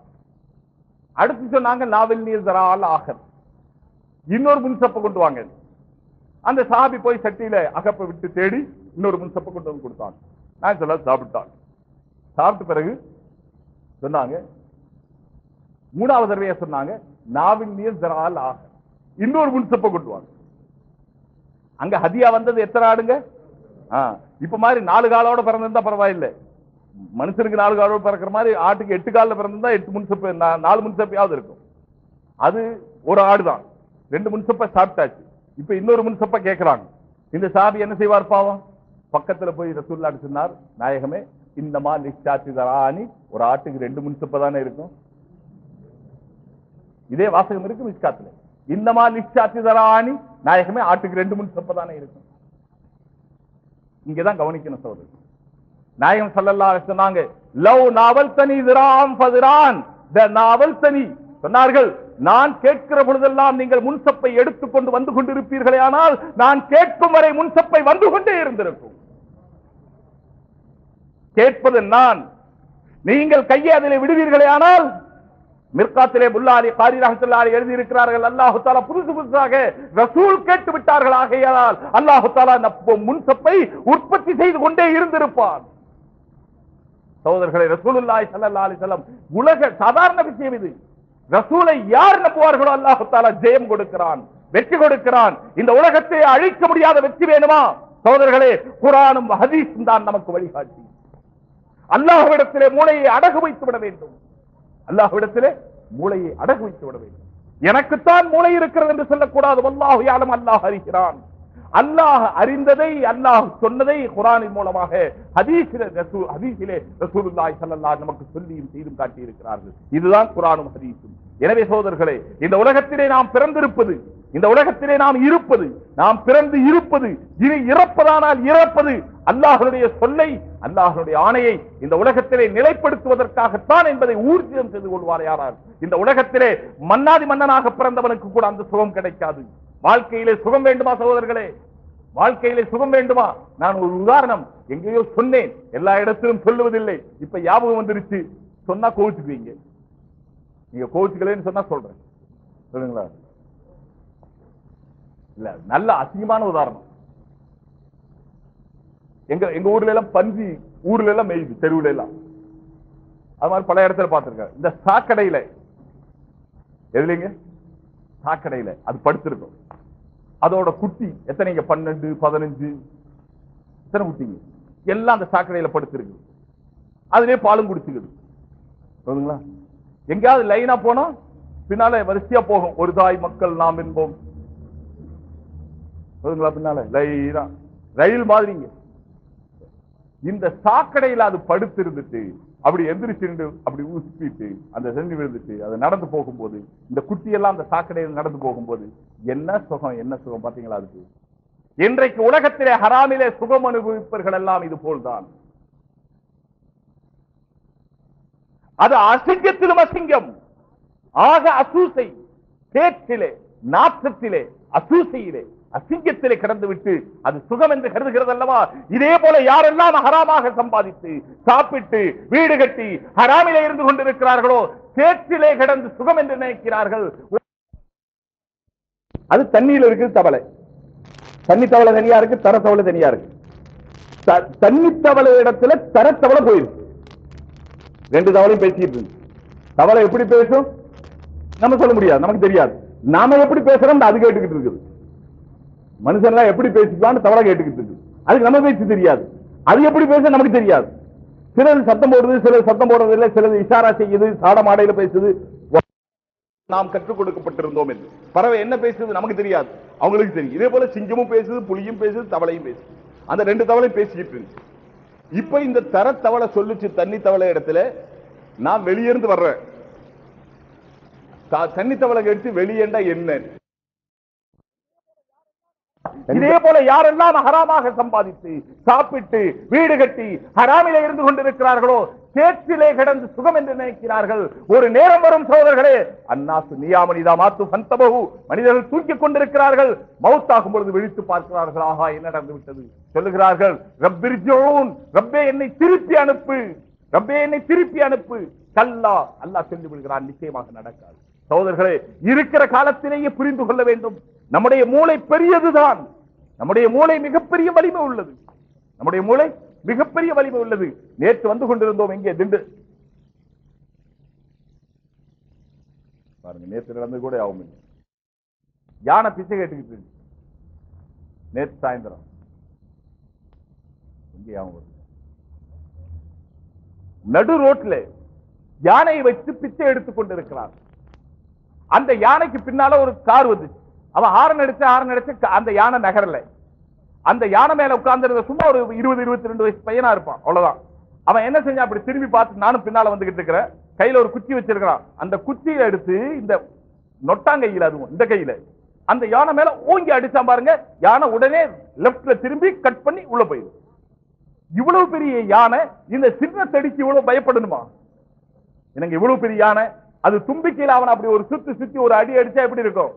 அடுத்து சொன்னாங்க நாவல் நீர் தரால் ஆகர் இன்னொரு முன்சப்பை கொண்டு வாங்க. அந்த சாபி போய் சட்டியில அகப்பை விட்டு தேடி இன்னொரு முன்சப்பை கொண்டு வந்து கொடுத்தாங்க. நான் சொல்ல சாப்பிட்டாங்க. சாப்பிட்ட பிறகு சொன்னாங்க மூணாவது தடவையா சொன்னாங்க நாவின் நீர் தரால் ஆக இன்னொரு முன்சப்பை கொண்டு வாங்க. அங்க ஹதியா வந்தது எத்தனை ஆடுங்க? இப்ப மாதிரி நாலு காலோட பிறந்திருந்தா பரவாயில்லை. மனுஷனுக்கு நாலு கால பிறக்கிற மாதிரி ஆட்டுக்கு எட்டு காலில் பிறந்திருந்தா எட்டு முன்சப்ப நாலு முன்சப்பையாவது இருக்கும். அது ஒரு ஆடுதான். ரெண்டு முன்சப்பை சாப்பிட்டாச்சு. இப்ப இன்னொரு முன்சப்பை கேட்கிறாங்க இந்த சாபி என்ன செய்வார் பாவம்? பக்கத்துல போய் ரசூல்லாட்டு சொன்னார் நாயகமே இந்த மாதிரி நிச்சாத்தி தராணி ஒரு ஆட்டுக்கு ரெண்டு முன்சப்பை தானே இருக்கும்? இதே வாசகம் இருக்கு மிஸ்காத்துல இந்த மாதிரி நிச்சாத்தி தராணி நாயகமே ஆட்டுக்கு ரெண்டு முன்சப்பை தானே இருக்கும்? இங்கதான் கவனிக்கணும் சோதரி நாயகம் சல்லல்லா சொன்னாங்க லவ் நாவல் தனி திராம் பதிரான் த நாவல் தனி சொன்னார்கள் நான் கேட்கிற பொழுதெல்லாம் நீங்கள் முன்சப்பை எடுத்துக்கொண்டு வந்து கொண்டிருப்பீர்களே ஆனால் நான் கேட்கும் வரை முன்சப்பை வந்து கொண்டே இருந்திருக்கும். கேட்பது நான். நீங்கள் கையை அதிலே விடுவீர்களே ஆனால் மிர்காத்திலே புல்லாரி காரி ரஹத்துல்லாரி எழுதி இருக்கிறார்கள் அல்லாஹு தாலா புதுசு புதுசாக ரசூல் கேட்டு விட்டார்கள் ஆகையால் அல்லாஹு தாலா முன்சப்பை உற்பத்தி செய்து கொண்டே இருந்திருப்பான். சகோதரர்களை ரசூலுல்லாய் சல்லா அலைஹி உலக சாதாரண விஷயம் இது. ரசூலை யார் நம்புவார்களோ அல்லாஹால ஜெயம் கொடுக்கிறான் வெற்றி கொடுக்கிறான். இந்த உலகத்தை அழிக்க முடியாத வெற்றி வேணுமா? சகோதரர்களே குரானும் ஹதீஸும் தான் நமக்கு வழிகாட்டி. அல்லாஹ்விடத்திலே மூளையை அடகு வைத்து விட வேண்டும். அல்லாஹ்விடத்திலே மூளையை அடகு வைத்து விட வேண்டும். எனக்குத்தான் மூளை இருக்கிறது என்று சொல்லக்கூடாது. அல்லாஹ் யாரும் அல்லாஹ் அறிகிறான். அல்லாஹ் அறிந்ததை அல்லாஹ் சொன்னதை குரானின் மூலமாக ஹதீஸிலே ரசூலுல்லாய் ஹதீஸிலே நமக்கு சொல்லியும் செய்தும் காட்டியிருக்கிறார்கள். இதுதான் குரானும் ஹதீஸும். எனவே சோதர்களே இந்த உலகத்திலே நாம் பிறந்திருப்பது இந்த உலகத்திலே நாம் இருப்பது நாம் பிறந்து இருப்பது இனி இறப்பதானால் இறப்பது அல்லாஹனுடைய சொல்லை அல்லாஹனுடைய ஆணையை இந்த உலகத்திலே நிலைப்படுத்துவதற்காகத்தான் என்பதை ஊர்ஜிதம் செய்து கொள்வார் யாரால் இந்த உலகத்திலே மன்னாதி மன்னனாக பிறந்தவனுக்கு கூட அந்த சுகம் கிடைக்காது. வாழ்க்கையிலே சுகம் வேண்டுமா சகோதரர்களே? வாழ்க்கையிலே சுகம் வேண்டுமா? நான் ஒரு உதாரணம். எங்கேயோ சொன்னேன். எல்லா இடத்திலும் சொல்லுவதில்லை. இப்ப ஞாபகம் வந்துருச்சு. சொன்னா கோவிச்சுக்குவீங்க. நீங்க கோவிச்சுக்கலன்னு சொன்னா சொல்றேன். சொல்லுங்களா? இல்ல நல்ல அசிங்கமான உதாரணம். எங்க எங்க ஊர்ல எல்லாம் பன்றி ஊர்ல எல்லாம் மேயுது தெருவுல எல்லாம். அது மாதிரி பல இடத்துல பார்த்திருக்கேன். இந்த சாக்கடையில. எதுலீங்க? சாக்கடையில. அது படுத்திருக்கும். அதோட குட்டி எத்தனைங்க பன்னெண்டு பதினஞ்சு? எத்தனை குட்டிங்க? எல்லாம் அந்த சாக்கடையில படுத்திருக்கு. அதுலயே பாலும் குடிச்சுக்குது. சொல்லுங்களா? எங்கேயாவது லைனா போனா பின்னால வரிசையா போகும். ஒரு தாய் மக்கள் நாம் என்போம். பின்னால? லைனா ரயில் மாதிரிங்க. இந்த சாக்கடையில அது படுத்து இருந்துட்டு அப்படி எந்திரிச்சு அப்படி ஊசிட்டு அந்த சென்று விழுந்துட்டு அது நடந்து போகும்போது இந்த குட்டி எல்லாம் அந்த சாக்கடையில் நடந்து போகும்போது என்ன சுகம் என்ன சுகம் பார்த்தீங்களா அதுக்கு? இன்றைக்கு உலகத்திலே ஹராமிலே சுகம் அனுபவிப்பவர்கள் எல்லாம் இது போல்தான். அது அசிங்கத்திலும் அசிங்கம். ஆக அசூசை பேச்சிலே நாற்றத்திலே அசூசையிலே அசிங்கத்திலே கிடந்து விட்டு அது சுகம் என்று கருதுகிறது அல்லவா இதே போல யாரெல்லாம் ஹராமாக சம்பாதித்து சாப்பிட்டு வீடு கட்டி ஹராமிலே இருந்து கொண்டிருக்கிறார்களோ சேற்றிலே கிடந்து சுகம் என்று நினைக்கிறார்கள். அது தண்ணியில இருக்குது தவளை. தண்ணி தவளை தனியா இருக்கு தர தவளை தனியா இருக்கு. த- தண்ணி தவளை இடத்துல தர தவளை போயிருக்கு. ரெண்டு தவளையும் பேசிட்டு இருக்கு. தவளை எப்படி பேசும்? நம்ம சொல்ல முடியாது நமக்கு தெரியாது. நாம எப்படி பேசுறோம்? அது கேட்டுக்கிட்டு இருக்குது. மனுஷன்லாம் எப்படி பேசிக்கலாம்னு தவளை கேட்டுக்கிட்டு இருக்கு. அதுக்கு நம்ம பேச்சு தெரியாது. அது எப்படி பேச நமக்கு தெரியாது. சிலர் சத்தம் போடுறது சிலர் சத்தம் போடுறது இல்லை சிலர் இஷாரா செய்யுது சாட மாடையில பேசுது. நாம் கற்றுக் கொடுக்கப்பட்டிருந்தோம் என்று. பறவை என்ன பேசுது நமக்கு தெரியாது. அவங்களுக்கு தெரியும். இதே போல சிங்கமும் பேசுது புலியும் பேசுது தவளையும் பேசுது. அந்த ரெண்டு தவளையும் பேசிக்கிட்டு இருக்கு. இப்ப இந்த தர தவளை சொல்லுச்சு தண்ணி தவளை இடத்துல நான் வெளியிருந்து வர்றேன். தண்ணி தவளை எடுத்து வெளியேண்டா என்ன? இதே போல யாரெல்லாம் ஹராமாக சம்பாதித்து சாப்பிட்டு வீடு கட்டி ஹராமிலே இருந்து கொண்டிருக்கிறார்களோ சேற்றிலே கிடந்து சுகம் என்று நினைக்கிறார்கள். ஒரு நேரம் வரும் சோதர்களே அன்னாசு நியாமனிதா மாத்து பந்தபகு மனிதர்கள் தூக்கிக் கொண்டிருக்கிறார்கள். மவுத்தாகும் பொழுது விழித்து பார்க்கிறார்கள் ஆஹா என்ன நடந்து விட்டது சொல்லுகிறார்கள் ரப்பிர்ஜூன் ரப்பே என்னை திருப்பி அனுப்பு ரப்பே என்னை திருப்பி அனுப்பு. கல்லா அல்லாஹ் சொல்லி விடுகிறான் நிச்சயமாக நடக்காது. சகோதரர்களே இருக்கிற காலத்திலேயே புரிந்து கொள்ள வேண்டும். நம்முடைய மூளை பெரியதுதான். நம்முடைய மூளை மிகப்பெரிய வலிமை உள்ளது. நம்முடைய மூளை மிகப்பெரிய வலிமை உள்ளது. நேற்று வந்து கொண்டிருந்தோம் எங்கே திண்டு. பாருங்க நேற்று நடந்து கூட ஆகும் யானை பிச்சை கேட்டுக்கிட்டு நேற்று சாயந்தரம். எங்கே ஆகும் நடு ரோட்ல யானையை வச்சு பிச்சை எடுத்துக் கொண்டிருக்கிறார். அந்த யானைக்கு பின்னால ஒரு கார் வந்துச்சு. அவன் ஹாரன் அடிச்சு ஹாரன் அடிச்சு அந்த யானை நகரல. அந்த யானை மேல உட்கார்ந்து சும்மா ஒரு இருபது இருபத்தி ரெண்டு வயசு பையனா இருப்பான். அவ்வளவுதான். அவன் என்ன செஞ்சான்? அப்படி திரும்பி பார்த்து நானும் பின்னால வந்துகிட்டு இருக்கிறேன் கையில ஒரு குச்சி வச்சிருக்கிறான். அந்த குச்சியை எடுத்து இந்த நொட்டாங்கையில அதுவும் இந்த கையில அந்த யானை மேல ஓங்கி அடிச்சான் பாருங்க. யானை உடனே லெப்ட்ல திரும்பி கட் பண்ணி உள்ள போயிடும் இவ்வளவு பெரிய யானை இந்த சின்ன தடிக்கு இவ்வளவு பயப்படணுமா? எனக்கு இவ்வளவு பெரிய யானை அது தும்பிக்கையில் அவன் அப்படி ஒரு சுத்தி சுத்தி ஒரு அடி அடிச்சா எப்படி இருக்கும்?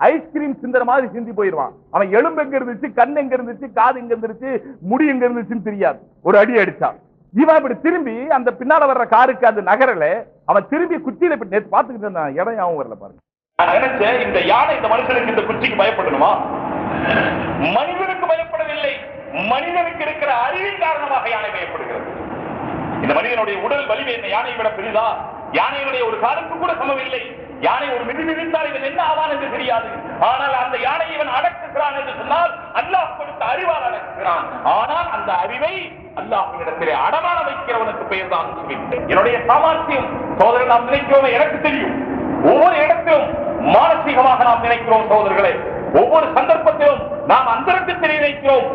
ஐஸ்கிரீம் சிந்துற மாதிரி சிந்தி போயிடுவான். அவன் எலும்பு எங்க இருந்துச்சு கண் எங்க இருந்துச்சு காது எங்க இருந்துச்சு முடி எங்க இருந்துச்சுன்னு தெரியாது. ஒரு அடி அடிச்சான். இவன் இப்படி திரும்பி அந்த பின்னால வர்ற காருக்கு அது நகரல அவன் திரும்பி குச்சியில இப்படி நேற்று பாத்துக்கிட்டு இருந்தான். இடம் யாவும் வரல பாருங்க. நான் நினைச்சேன் இந்த யானை இந்த மனுஷனுக்கு இந்த குச்சிக்கு பயப்படணுமா? மனிதனுக்கு பயப்படவில்லை. மனிதனுக்கு இருக்கிற அறிவின் காரணமாக யானை பயப்படுகிறது. இந்த மனிதனுடைய உடல் வலிமை இந்த யானை விட பெரிதா? யானையினுடைய ஒரு காலுக்கு கூட சமமில்லை. யானை ஒரு மிதி மிதித்தால் இவன் என்ன ஆவான் என்று தெரியாது. ஆனால் அந்த யானை இவன் அடக்குகிறான் என்று சொன்னால் அல்லாஹ் கொடுத்த அறிவால் அடக்குகிறான். ஆனால் அந்த அறிவை அல்லாஹிடத்திலே அடமான வைக்கிறவனுக்கு பெயர் தான் என்னுடைய சாமர்த்தியம் சோதரன் நாம் நினைக்கிறோம் எனக்கு தெரியும். ஒவ்வொரு இடத்திலும் மானசீகமாக நாம் நினைக்கிறோம் சோதர்களே ஒவ்வொரு சந்தர்ப்பத்திலும் நாம் அந்தரத்தில் நினைக்கிறோம்.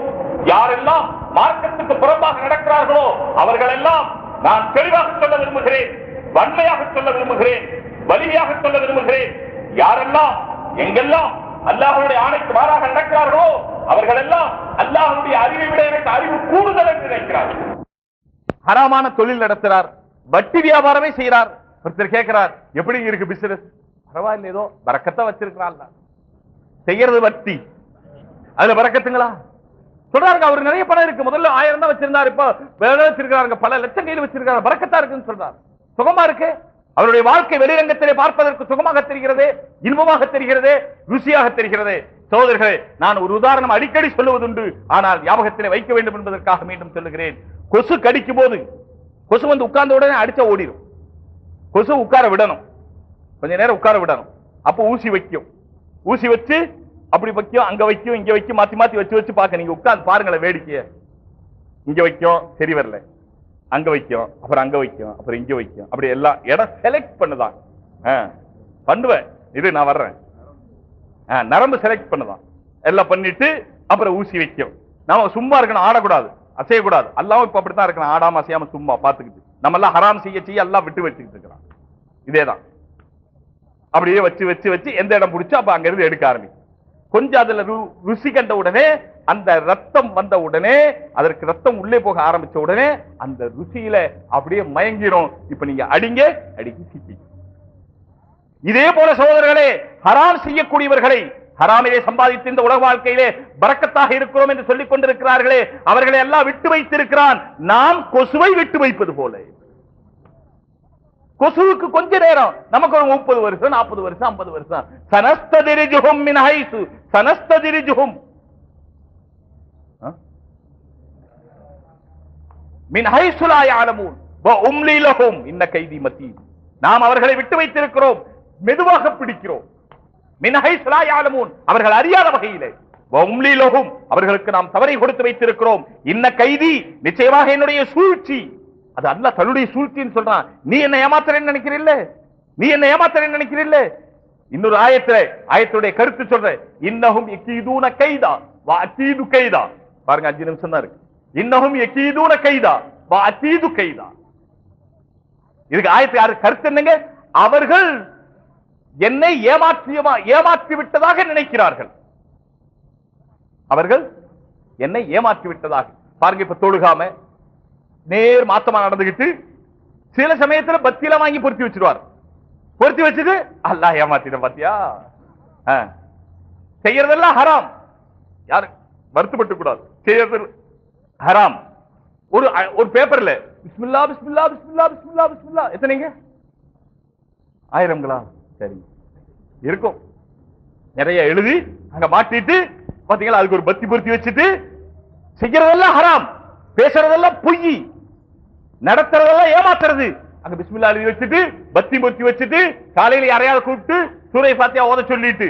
யாரெல்லாம் மார்க்கத்துக்கு புறம்பாக நடக்கிறார்களோ அவர்கள் எல்லாம் நான் தெளிவாக சொல்ல விரும்புகிறேன் வன்மையாக சொல்ல விரும்புகிறேன் வலிமையாக சொல்ல விரும்புகிறேன். யாரெல்லாம் எங்கெல்லாம் அல்லாஹ்வுடைய ஆணைக்கு மாறாக நடக்கிறார்களோ அவர்கள் எல்லாம் அல்லாஹ்வுடைய அறிவை விட எனக்கு அறிவு கூடுதல் என்று நினைக்கிறார்கள் ஹராமான தொழில் நடத்துறார் வட்டி வியாபாரமே செய்யறார் ஒருத்தர் கேட்கிறார் எப்படி இருக்கு பிசினஸ் பரவாயில்ல ஏதோ பறக்கத்தை வச்சிருக்கிறாள் செய்யறது வட்டி. அதுல பறக்கத்துங்களா? சொல்றாங்க அவர் நிறைய பணம் இருக்கு. முதல்ல ஆயிரம் தான் வச்சிருந்தாரு. இப்ப வேற வச்சிருக்காங்க பல லட்சம் கையில் வச்சிருக்காரு பறக்கத்தா இருக்குன்னு சொல்றாரு. சுகமா இருக்கு? அவருடைய வாழ்க்கை வெளிரங்கத்திலே பார்ப்பதற்கு சுகமாக தெரிகிறது இன்பமாக தெரிகிறது ருசியாக தெரிகிறது. சோதர்களே நான் ஒரு உதாரணம் அடிக்கடி சொல்லுவதுண்டு. ஆனால் ஞாபகத்திலே வைக்க வேண்டும் என்பதற்காக மீண்டும் சொல்லுகிறேன். கொசு கடிக்கும் போது கொசு வந்து உட்கார்ந்த உடனே அடிச்சா ஓடிடும் கொசு உட்கார விடணும். கொஞ்ச நேரம் உட்கார விடணும். அப்போ ஊசி வைக்கும். ஊசி வச்சு அப்படி வைக்கும் அங்க வைக்கும் இங்க வைக்கும் மாத்தி மாத்தி வச்சு வச்சு பார்க்க. நீங்க உட்காந்து பாருங்களேன் வேடிக்கைய. இங்க வைக்கும் சரி வரல. அங்க வைக்கும் அப்புறம் அங்க வைக்கும் அப்புறம் இங்க வைக்கும். அப்படி எல்லாம் இடம் செலக்ட் பண்ணுதான். ஆ, பண்ணுவேன் இது நான் வர்றேன். ஆ, நரம்பு செலக்ட் பண்ணுதான். எல்லாம் பண்ணிட்டு அப்புறம் ஊசி வைக்கும். நாம சும்மா இருக்கணும் ஆடக்கூடாது. அசையக்கூடாது. அல்லாவும் இப்ப அப்படித்தான் இருக்கணும் ஆடாம அசையாம சும்மா பாத்துக்கிட்டு நம்ம எல்லாம் ஹராம் செய்ய செய்ய எல்லாம் விட்டு வச்சுக்கிட்டு இருக்கிறோம் இதேதான். அப்படியே வச்சு வச்சு வச்சு எந்த இடம் பிடிச்சா அப்ப அங்க இருந்து எடுக்க ஆரம்பிக்கும். கொஞ்சம் அதுல ரு- ருசி கண்ட உடனே அந்த ரத்தம் வந்த உடனே அதற்கு ரத்தம் உள்ளே போக ஆரம்பிச்ச உடனே அந்த ருசியில அப்படியே மயங்கிடும். இப்ப நீங்க அடிங்க அடிக்க சிக்கி. இதே போல சகோதரர்களே ஹராம் செய்யக்கூடியவர்களை ஹராமிலே சம்பாதித்து இந்த உலக வாழ்க்கையிலே பறக்கத்தாக இருக்கிறோம் என்று சொல்லிக் கொண்டிருக்கிறார்களே அவர்களை எல்லாம் விட்டு வைத்திருக்கிறான். நாம் கொசுவை விட்டு வைப்பது போல. கொசுவுக்கு கொஞ்ச நேரம். நமக்கு ஒரு முப்பது வருஷம் நாற்பது வருஷம் ஐம்பது வருஷம். சனஸ்ததிரிஜுகும் மின் ஹைசு சனஸ்ததிரிஜுகும் மின் ஹைசுலா யாலமூன் வ உம்லி இன்ன கைதி மத்தீன் நாம் அவர்களை விட்டு வைத்திருக்கிறோம். மெதுவாக பிடிக்கிறோம். மின் ஹைசுலா யாலமூன் அவர்கள் அறியாத வகையிலே. வ அவர்களுக்கு நாம் தவறை கொடுத்து வைத்திருக்கிறோம். இன்ன கைதி நிச்சயமாக என்னுடைய சூழ்ச்சி. அது அல்ல தன்னுடைய சூழ்ச்சின்னு சொல்றான். நீ என்ன ஏமாத்துறேன்னு நினைக்கிறீல்ல? நீ என்ன ஏமாத்துறேன்னு நினைக்கிறீல்ல? இன்னொரு ஆயத்துல ஆயத்துடைய கருத்து சொல்ற இன்னகும் எக்கீதூன கைதா வா அச்சீது கைதா. பாருங்க அஞ்சு நிமிஷம் தான் இருக்கு. இன்னகும் எக்கீதூன கைதா வா அச்சீது கைதா. இதுக்கு ஆயத்து யாரு? கருத்து என்னங்க? அவர்கள் என்னை ஏமாற்றியமா ஏமாற்றி விட்டதாக நினைக்கிறார்கள். அவர்கள் என்னை ஏமாற்றி விட்டதாக. பாருங்க இப்ப தொழுகாம நேர் மாத்தமா நடந்துகிட்டு சில சமயத்துல பத்தியில வாங்கி பொருத்தி வச்சிருவார் பொருத்தி வச்சது அல்லாஹ் ஏமாத்திட பாத்தியா? ஆ. செய்யறதெல்லாம் ஹராம். யாரு? வருத்தப்பட்டு கூடாது. செய்யறது ஹராம். ஒரு ஒரு பேப்பர்ல பிஸ்மில்லா பிஸ்மில்லா பிஸ்மில்லா பிஸ்மில்லா பிஸ்மில்லா. எத்தனைங்க? ஆயிரம்களா சரி. இருக்கும். நிறைய எழுதி அங்க மாட்டிட்டு பாத்தீங்களா அதுக்கு ஒரு பத்தி பொருத்தி வச்சுட்டு செய்யறதெல்லாம் ஹராம். பேசுறதெல்லாம் பொய் நடத்துறதெல்லாம் ஏமாத்துறது. அங்க பிஸ்மில்லா எழுதி வச்சுட்டு பத்தி பொருத்தி வச்சுட்டு காலையில யாரையாவது கூப்பிட்டு சூரிய பாத்தியா ஓத சொல்லிட்டு.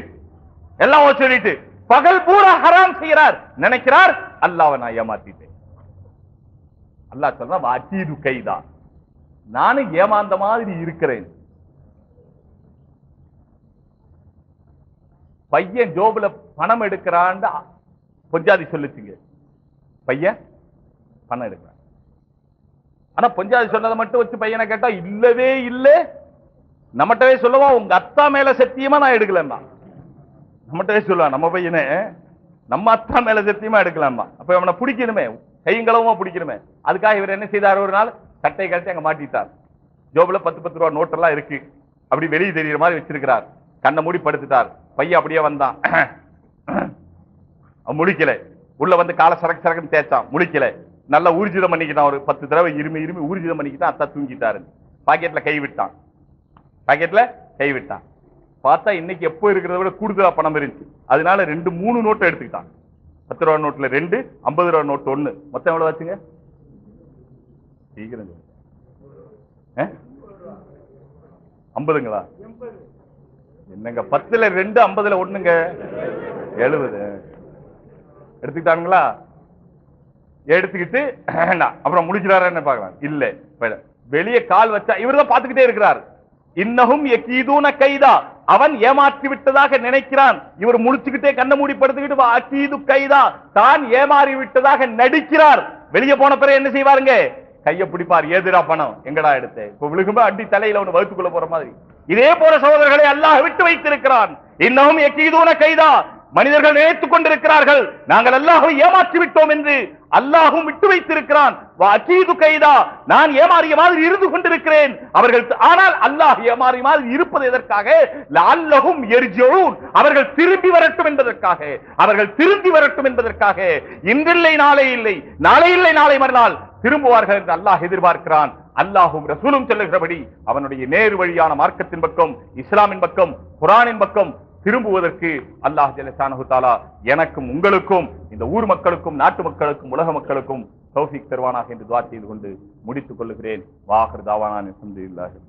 எல்லாம் ஓத சொல்லிட்டு. பகல் பூரா ஹராம் செய்யறார் நினைக்கிறார் அல்லாவை நான் ஏமாத்திட்டேன். அல்லாஹ் சொல்றான் அச்சீது கைதா. நானும் ஏமாந்த மாதிரி இருக்கிறேன். பையன் ஜோபுல பணம் எடுக்கிறான்னு பொஞ்சாதி சொல்லுச்சுங்க. பையன் பணம் எடுக்கிறான். ஆனா பொஞ்சாதி சொன்னதை மட்டும் வச்சு பையனை கேட்டா இல்லவே இல்லை. நம்மகிட்டவே சொல்லுவான் உங்க அத்தா மேல சத்தியமா நான் எடுக்கலன்னா? நம்மகிட்டவே சொல்லுவான் நம்ம பையனே நம்ம அத்தா மேல சத்தியமா எடுக்கலாமா அப்ப அவனை பிடிக்கணுமே கையங்களவுமா பிடிக்கணுமே. அதுக்காக இவர் என்ன செய்தார்? ஒரு நாள் சட்டை கழிச்சு அங்க மாட்டிட்டார். ஜோபுல பத்து பத்து ரூபா நோட்டெல்லாம் இருக்கு. அப்படி வெளியே தெரியுற மாதிரி வச்சிருக்கிறார். கண்ணை மூடி படுத்துட்டார். பையன் அப்படியே வந்தான். அவன் முடிக்கல உள்ள வந்து காலை சரக்கு சரக்குன்னு தேய்ச்சான். முடிக்கல நல்லா ஊர்ஜிதம் பண்ணிக்கிட்டான் ஒரு பத்து தடவை இருமி இருமி ஊர்ஜிதம் பண்ணிக்கிட்டான் அத்தா தூங்கிட்டாரு. பாக்கெட்ல கை விட்டான். பாக்கெட்ல கை விட்டான். பார்த்தா இன்னைக்கு எப்போ இருக்கிறத விட கூடுதலாக பணம் இருந்துச்சு. அதனால ரெண்டு மூணு நோட்டை எடுத்துக்கிட்டான். பத்து ரூபா நோட்டில் ரெண்டு ஐம்பது ரூபா நோட்டு ஒன்று மொத்தம் எவ்வளோ ஆச்சுங்க? சீக்கிரம் ஆ? ஐம்பதுங்களா? என்னங்க பத்துல ரெண்டு ஐம்பதுல ஒண்ணுங்க? எழுபது. எடுத்துக்கிட்டாங்களா எடுத்துக்கிட்டு அப்புறம் முடிக்கிறாருன்னு பார்க்கலாம். இல்ல. வெளியே கால் வச்சா இவர்தான் பார்த்துக்கிட்டே இருக்கிறார். இன்னகும் எக்கீதூன கைதா. அவன் ஏமாற்றி விட்டதாக நினைக்கிறான். இவர் முடிச்சுக்கிட்டே கண்ண மூடி படுத்துக்கிட்டு வா, அக்கீது கைதா. தான் ஏமாறி விட்டதாக நடிக்கிறார். வெளியே போன பிறகு என்ன செய்வாருங்க? கைய பிடிப்பார். ஏதுடா பணம்? எங்கடா எடுத்து? இப்ப விழுகும்போது அடி தலையில ஒன்று வகுத்துக்குள்ள போற மாதிரி. இதே போல சோதர்களை அல்லாஹ் விட்டு வைத்திருக்கிறான். இன்னமும் எக்கீதூன கைதா. மனிதர்கள் நினைத்துக் கொண்டிருக்கிறார்கள். நாங்கள் அல்லாஹை ஏமாற்றி விட்டோம் என்று அல்லாஹும் விட்டு வைத்திருக்கிறான். கைதா. நான் ஏமாறிய மாதிரி இருந்து கொண்டிருக்கிறேன். அவர்கள் ஆனால் அல்லாஹ் ஏமாறிய மாதிரி இருப்பது எதற்காக? அல்லாஹும் எரிஜோன் அவர்கள் திரும்பி வரட்டும் என்பதற்காக. அவர்கள் திரும்பி வரட்டும் என்பதற்காக. இன்றில்லை நாளை இல்லை. நாளை இல்லை நாளை மறுநாள். திரும்புவார்கள் என்று அல்லாஹ் எதிர்பார்க்கிறான். அல்லாஹும் ரசூலும் சொல்லுகிறபடி அவனுடைய நேரு வழியான மார்க்கத்தின் பக்கம் இஸ்லாமின் பக்கம் குரானின் பக்கம் திரும்புவதற்கு அல்லாஹ் ஜலசானஹு தாலா எனக்கும் உங்களுக்கும் இந்த ஊர் மக்களுக்கும் நாட்டு மக்களுக்கும் உலக மக்களுக்கும் சௌஃபிக் தருவானாக என்று துவா செய்து கொண்டு முடித்துக் கொள்ளுகிறேன். வாகர் தாவானான் அல்ஹம்துலில்லாஹி.